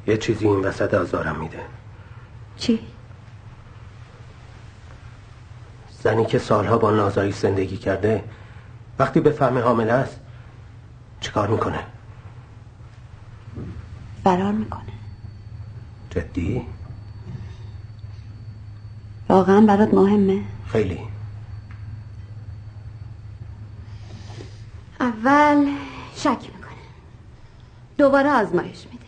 یه چیزی این وسط آزارم میده. چی؟ زنی که سالها با نازایی زندگی کرده وقتی به فهم حامله است چیکار می‌کنه؟ فرار می‌کنه. جدی؟ واقعا برات مهمه؟ خیلی. اول شک می‌کنه. دوباره آزمایش میده.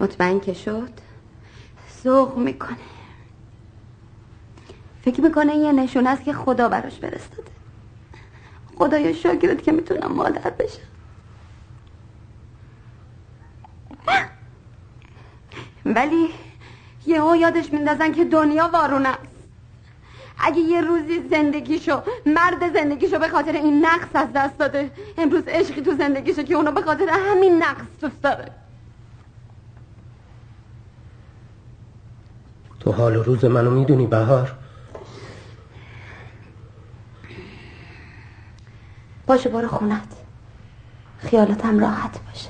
مطمئن که شد ذوق می‌کنه. فکر می‌کنه یه نشونه است که خدا براش فرستاده. خدایا شاگرد که می‌تونم مادر بشم. ولی یهو یادش میندازن که دنیا وارونه است. اگه یه روزی زندگیشو مرد زندگیشو به خاطر این نقص از دست داده امروز عشقی تو زندگیشو که اونو به خاطر همین نقص دوست داره. تو حال روز منو می‌دونی بهار؟ باشه برو خونت. خیالاتم راحت باشه.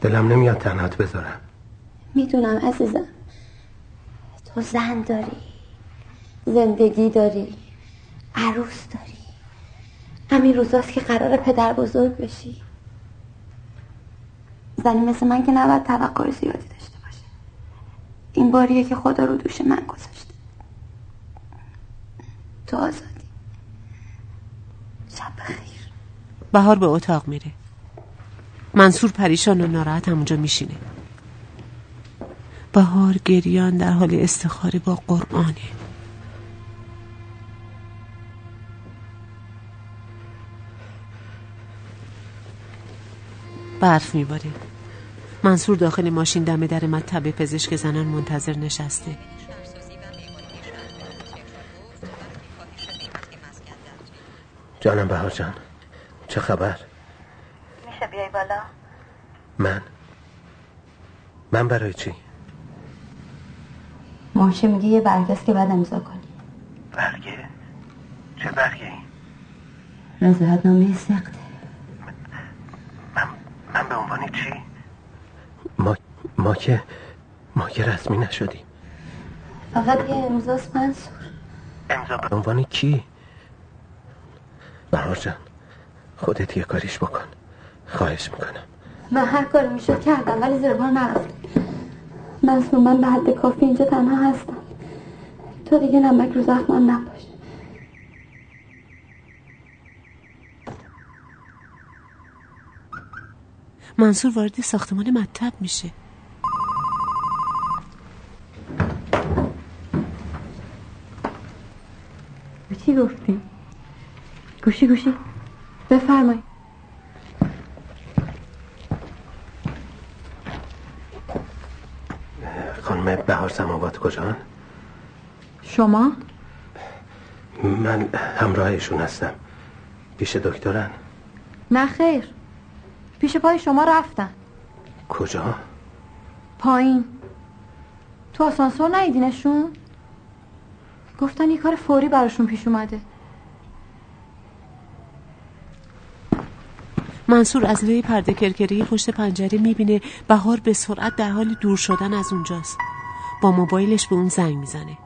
دلم نمیاد تنهات بذارم. می‌دونم عزیزم. تو زن داری زندگی داری عروس داری. همین روزاست که قرار پدر بزرگ بشی. زنی مثل من که نباید توقع زیادی داشته باشه. این باریه که خدا رو دوش من گذاشته. تو آزادی بهار به اتاق میره. منصور پریشان و ناراحت همونجا میشینه. بهار گریان در حال استخاره با قرآنه. برف میباره. منصور داخل ماشین دم در مطب پزشک زنان منتظر نشسته. جانم بهار جان. چه خبر؟ میشه بیای بالا؟ من؟ من برای چی؟ ماشه میگه یه برگه است که بعد امضا کنی. برگه؟ چه برگه؟ رضایت نامه سخته من به عنوان چی؟ ما ما که ما که رسمی نشدیم. فقط یه امضاست منصور امضا به عنوان کی؟ بهار جان. خودت یه کاریش بکن. خواهش می‌کنم. من هر کاری می‌شد کردم ولی زیر بار نرفتم منصور من به حد کافی اینجا تنها هستم. تو دیگه نمک رو زخمم نباش منصور وارد ساختمان مطب میشه. چی گفتی؟ گوشی گوشی. بفرمایید. خانم بهار سماوات کجان شما؟ من همراهشون هستم. پیش دکترن. نه خیر. پیش پای شما رفتن. کجا؟ پایین. تو آسانسور ندیدینشون؟ گفتن یه کار فوری براشون پیش اومده. منصور از لای پرده کرکری پشت پنجره می‌بینه بهار به سرعت در حال دور شدن از اونجاست. با موبایلش به اون زنگ می‌زنه.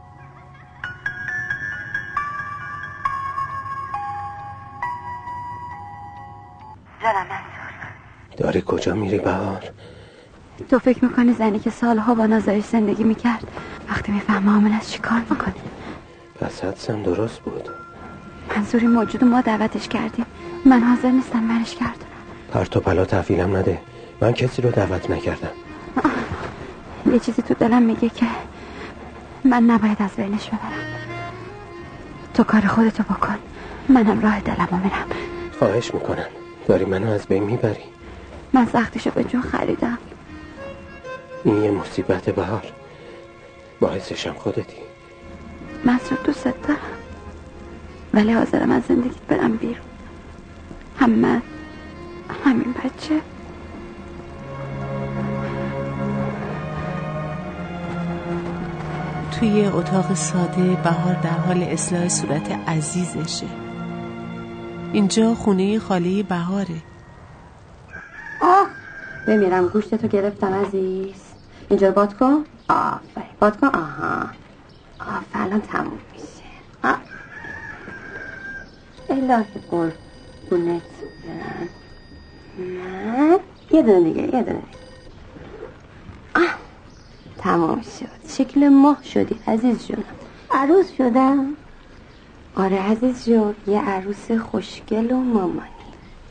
جانم داری کجا میری بهار؟ تو فکر می‌کنی زنی که سالها با نازایش زندگی می‌کرد وقتی می‌فهمه حامل از چی کار می‌کنه؟ پس حدسم درست بود. منظوری موجود ما دعوتش کردیم. من حاضر نیستم برش کردم پرت و پلا تحویلم نده. من کسی رو دعوت نکردم. یه چیزی تو دلم میگه که من نباید از بینش ببرم. تو کار خودتو بکن. منم راه دلمو میرم. خواهش می‌کنم. داری منو از بین می‌بری. من سختشو به جون خریدم. این یه مصیبت بهار. باعثشم خودتی. مسعود دوست دارم. ولی حاضرم از زندگیت برم بیرون. هم من. همین بچه. توی اتاق ساده بهار در حال اصلاح صورت عزیزشه. اینجا خونه خاله بهاره. آه بمیرم گوشتتو گرفتم عزیز. اینجا رو باد کن آفرین باد کن آها. آفرین الان تموم میشه. آه. الهی قربونت. برم نه یه دونه دیگه یه دونه. آه. تمام شد. شکل ماه شدی عزیز جونم. عروس شدم. آره عزیز جون یه عروس خوشگل و مامانی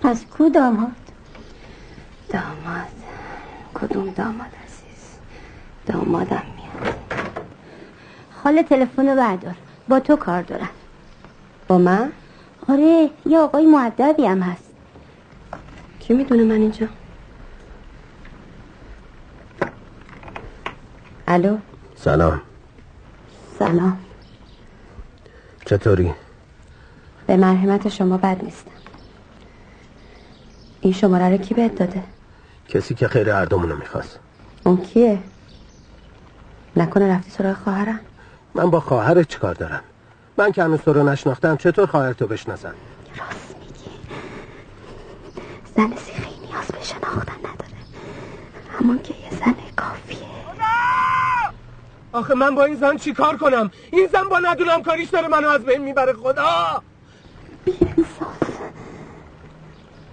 پس کو داماد؟ داماد. کدوم داماد عزیز؟ دامادم میاد. خاله تلفن رو بردار. با تو کار دارم. با من؟ آره یه آقای معدبی هم هست. کی می‌دونه من اینجا؟ الو سلام سلام چطوری؟ به مرحمت شما بد نیستم این شماره رو کی بهت داده؟ کسی که خیر هر دومونو می‌خواست اون کیه؟ نکنه رفتی سراغ خواهرم؟ من با خواهرت چیکار دارم من که هنوز تو رو نشناختم چطور خواهرتو بشناسم راست زن سیخی نیاز به شناختن نداره. همون که یه زن کافیه. آخه من با این زن چی کار کنم؟ این زن با ندونم کاریش داره منو از بین می‌بره خدا! بی انصاف.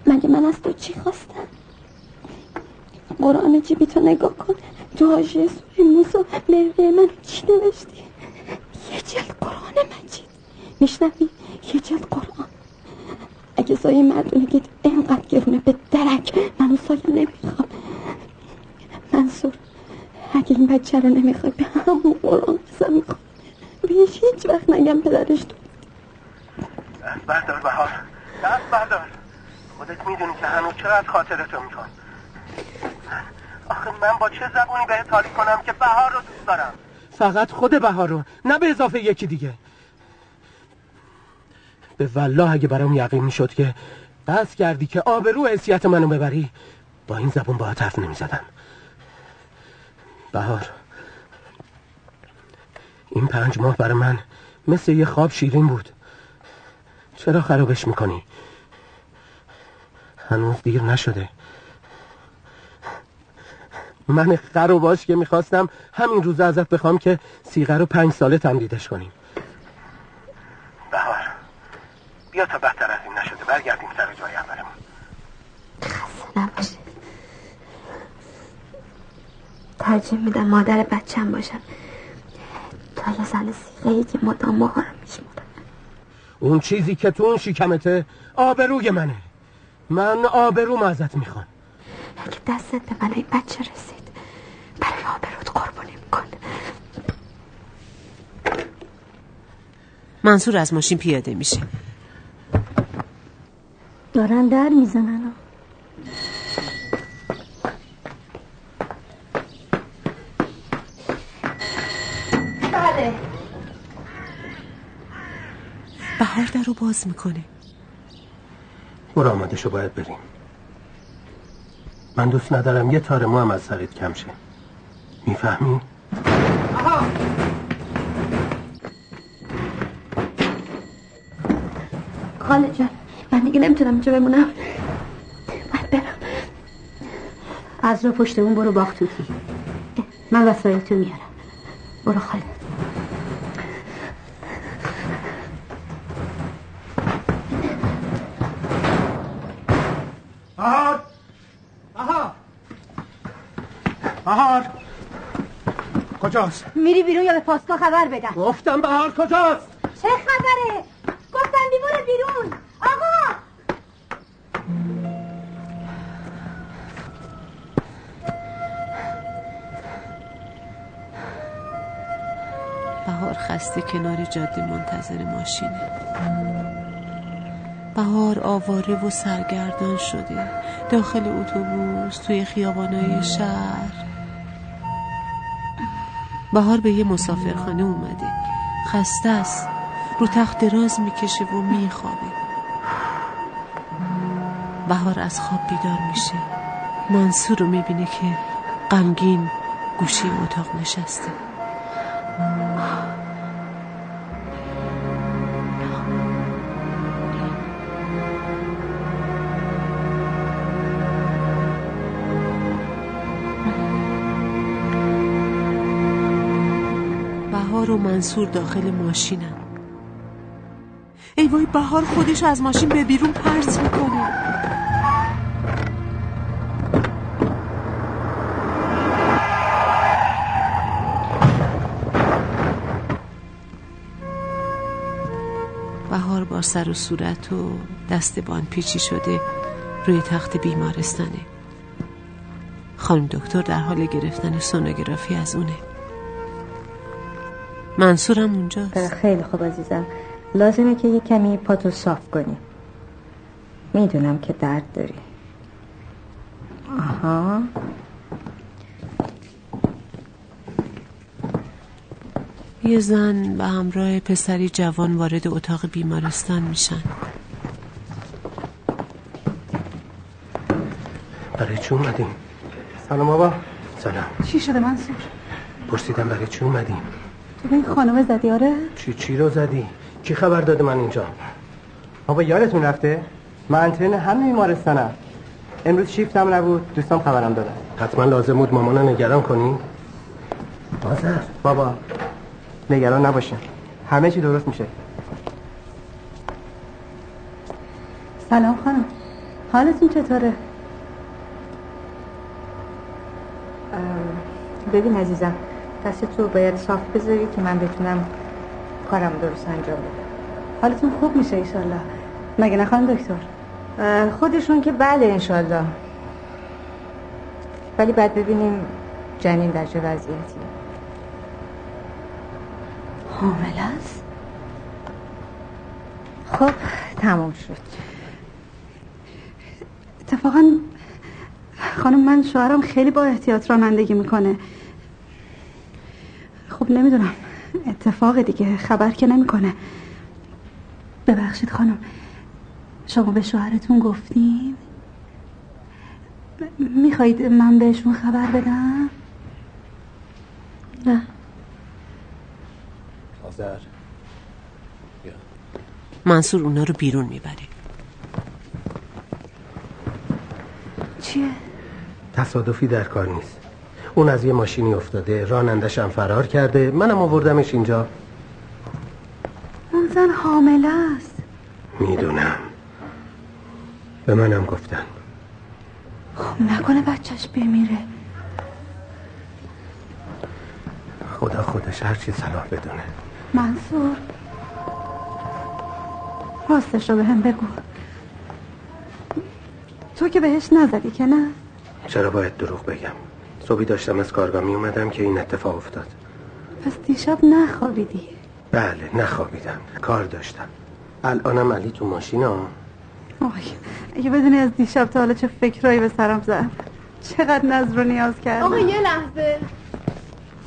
مگه من از تو چی خواستم؟ قرآن جیبی تو نگاه کن. تو حاشیه سوره موسی مروه من چی نوشتی؟ یه جلد قرآن مجید. میشنوی؟ یه جلد قرآن. اگه سایه مردونه که اینقدر گرونه به درک منو سایه نمی‌خوام. منصور اگه این بچه رو نمی‌خوای به همون قرآن قسم می‌خوام. بهش هیچ وقت نگم پدرش تو. دست بردار بهار دست بردار. خودت می‌دونی که هنوز چقدر خاطرتو می‌خوام آخه من با چه زبونی بهت تاریک کنم که بهار رو دوست دارم؟ فقط خود بهار رو نه به اضافه یکی دیگه. به والله اگه برام یقین می‌شد که قصد کردی که آبرو حیثیت منو ببری با این زبون با حرف نمی‌زدم. بهار این پنج ماه برای من مثل یه خواب شیرین بود. چرا خرابش می‌کنی؟ هنوز دیر نشده. من خر باش که می‌خواستم همین روز ازت بخوام که سیغه رو پنج ساله تمدیدش کنیم. بهار. بیا تا بدتر از این نشده برگردیم سر جای اولمون. خسته ترجیح میدم مادر بچم باشم. تا یه زن سیغه ای که مدام ماها رو میشمونه اون چیزی که تو اون شکمته آبروی منه. من آبروم ازت می‌خوام. اگه دستت به من این بچه رسید برای آبروت قربانی میکن منصور از ماشین پیاده میشه. دارن در می‌زنن. بله. بهار در رو باز می‌کنه. برو آماده شو باید بریم. من دوست ندارم یه تار مو هم از سرت کم شه. می‌فهمی؟ خاله جان. من دیگه نمی‌تونم اینجا بمونم. باید برم. از رو پشت اون برو باغ توتی من وسایل تو میارم. برو خاله بهار. بهار. بهار. کجاست؟ میری بیرون یا به پاسگاه خبر بدم؟ گفتم بهار کجاست؟ چه خبره؟ بیرون. آقا! بهار خسته کنار جاده منتظر ماشینه. بهار آواره و سرگردان شده. داخل اتوبوس توی خیابانای شهر. بهار به یه مسافرخانه اومده. خسته است. رو تخت دراز می‌کشه و میخوابه. بهار از خواب بیدار میشه. منصور رو می‌بینه که غمگین گوشه اتاق نشسته. بهار و منصور داخل ماشینن. ای وای بهار خودش از ماشین به بیرون پرت می‌کنه. بهار با سر و صورت و دست بان پیچی شده روی تخت بیمارستانه. خانم دکتر در حال گرفتن سونوگرافی از اونه. منصورم اونجاست. خیلی خوب عزیزم. لازمه که یه کمی پاتو صاف کنی. می‌دونم که درد داری. آها. یه زن به همراه پسری جوان وارد اتاق بیمارستان میشن. برای چی اومدیم؟ سلام بابا سلام. چی شده منصور؟ پرسیدم برای چی اومدیم؟ تو به این خانم زدی؟ آره. چی چی رو زدی؟ کی خبر داده من اینجا؟ بابا یادتون رفته؟ من انترن همین بیمارستانم. امروز شیفتم نبود دوستان خبرم دادن. حتما لازم بود مامانو نگران کنی؟ مادر بابا نگران نباشه همه چی درست میشه. سلام خانم. حالتون چطوره؟ ببین عزیزم دست تو باید صاف بذاری که من بتونم کارم درست انجام بدم حالتون خوب میشه ایشالله. مگه نه خانم دکتر خودشون که بله انشالله. ولی بعد ببینیم جنین در چه وضعیتی حامل است؟ خب تموم شد. اتفاقا خانم من شوهرم خیلی با احتیاط رانندگی می‌کنه. خب نمی‌دونم. اتفاق دیگه خبر که نمی‌کنه. ببخشید خانم شما به شوهرتون گفتین؟ می‌خواهید من بهشون خبر بدم؟ نه. آذر منصور اونا رو بیرون می‌بره. چیه؟ تصادفی در کار نیست. اون از یه ماشینی افتاده. رانندش هم فرار کرده. منم آوردمش اینجا. اون زن حامله است. می‌دونم. به منم گفتن. خب نکنه بچهش بمیره. خدا خودش هر چی صلاح بدونه. منصور راستش رو به هم بگو. تو که بهش نزدی که نه؟ چرا باید دروغ بگم؟ صبحی داشتم از کارگاه می اومدم که این اتفاق افتاد. پس دیشب نخوابیدی؟ بله نخوابیدم. کار داشتم. الانم علی تو ماشین ها آی اگه بدونی از دیشب تا حالا چه فکرایی به سرم زد. چقدر نظر رو نیاز کردم. آقا یه لحظه.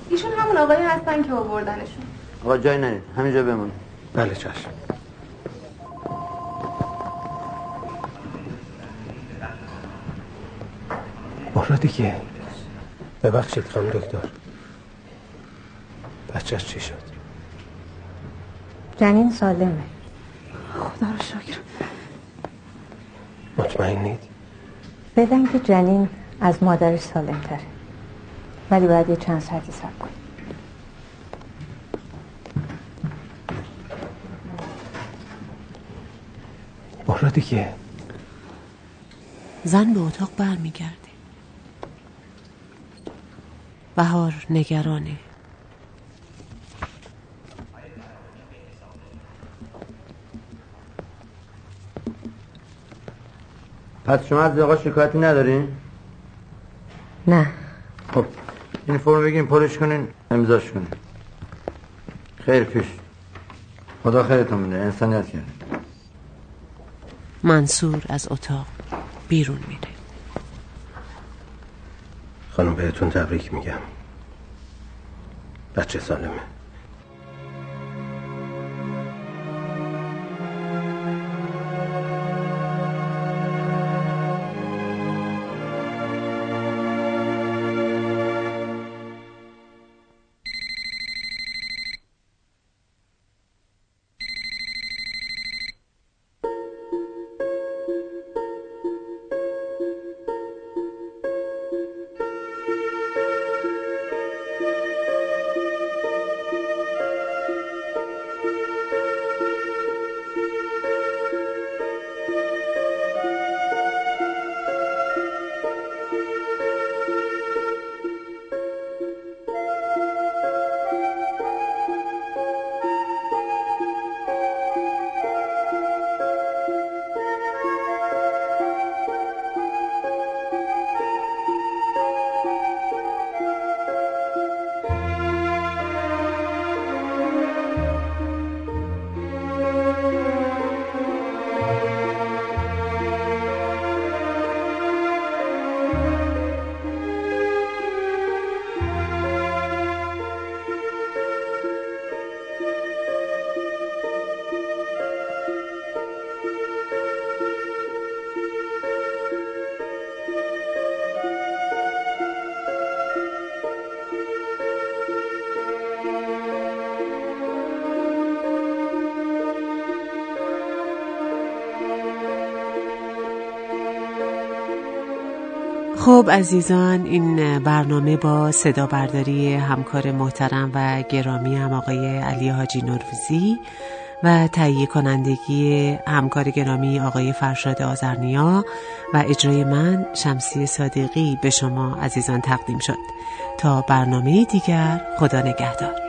ایشون همون آقایی هستن که آوردنشون. آقا جای نرید. همینجا بمون. بله چشم. برو دیگه ببخشید خانم دکتر. بچهش چی شد؟ جنین سالمه. خدا رو شکر. مطمئنید؟ بدن که جنین از مادرش سالم تره ولی باید یه چند ساعتی سب کنیم برو دیگه زن به اتاق برمیگرده بهار نگرانه. پس شما از آقا شکایتی ندارین؟ نه. خب این فرم بگیم پرش کنین امضاش کنین. خیر پیش. خدا خیرتون بده انسانیت کرد منصور از اتاق بیرون میره. خانم بهتون تبریک میگم. بچه سالمه. خب عزیزان این برنامه با صدا برداری همکار محترم و گرامی هم آقای علی حاجی نوروزی و تهیه کنندگی همکار گرامی آقای فرشاد آزرنیا و اجرای من شمسی صادقی به شما عزیزان تقدیم شد. تا برنامه دیگر خدا نگهدار.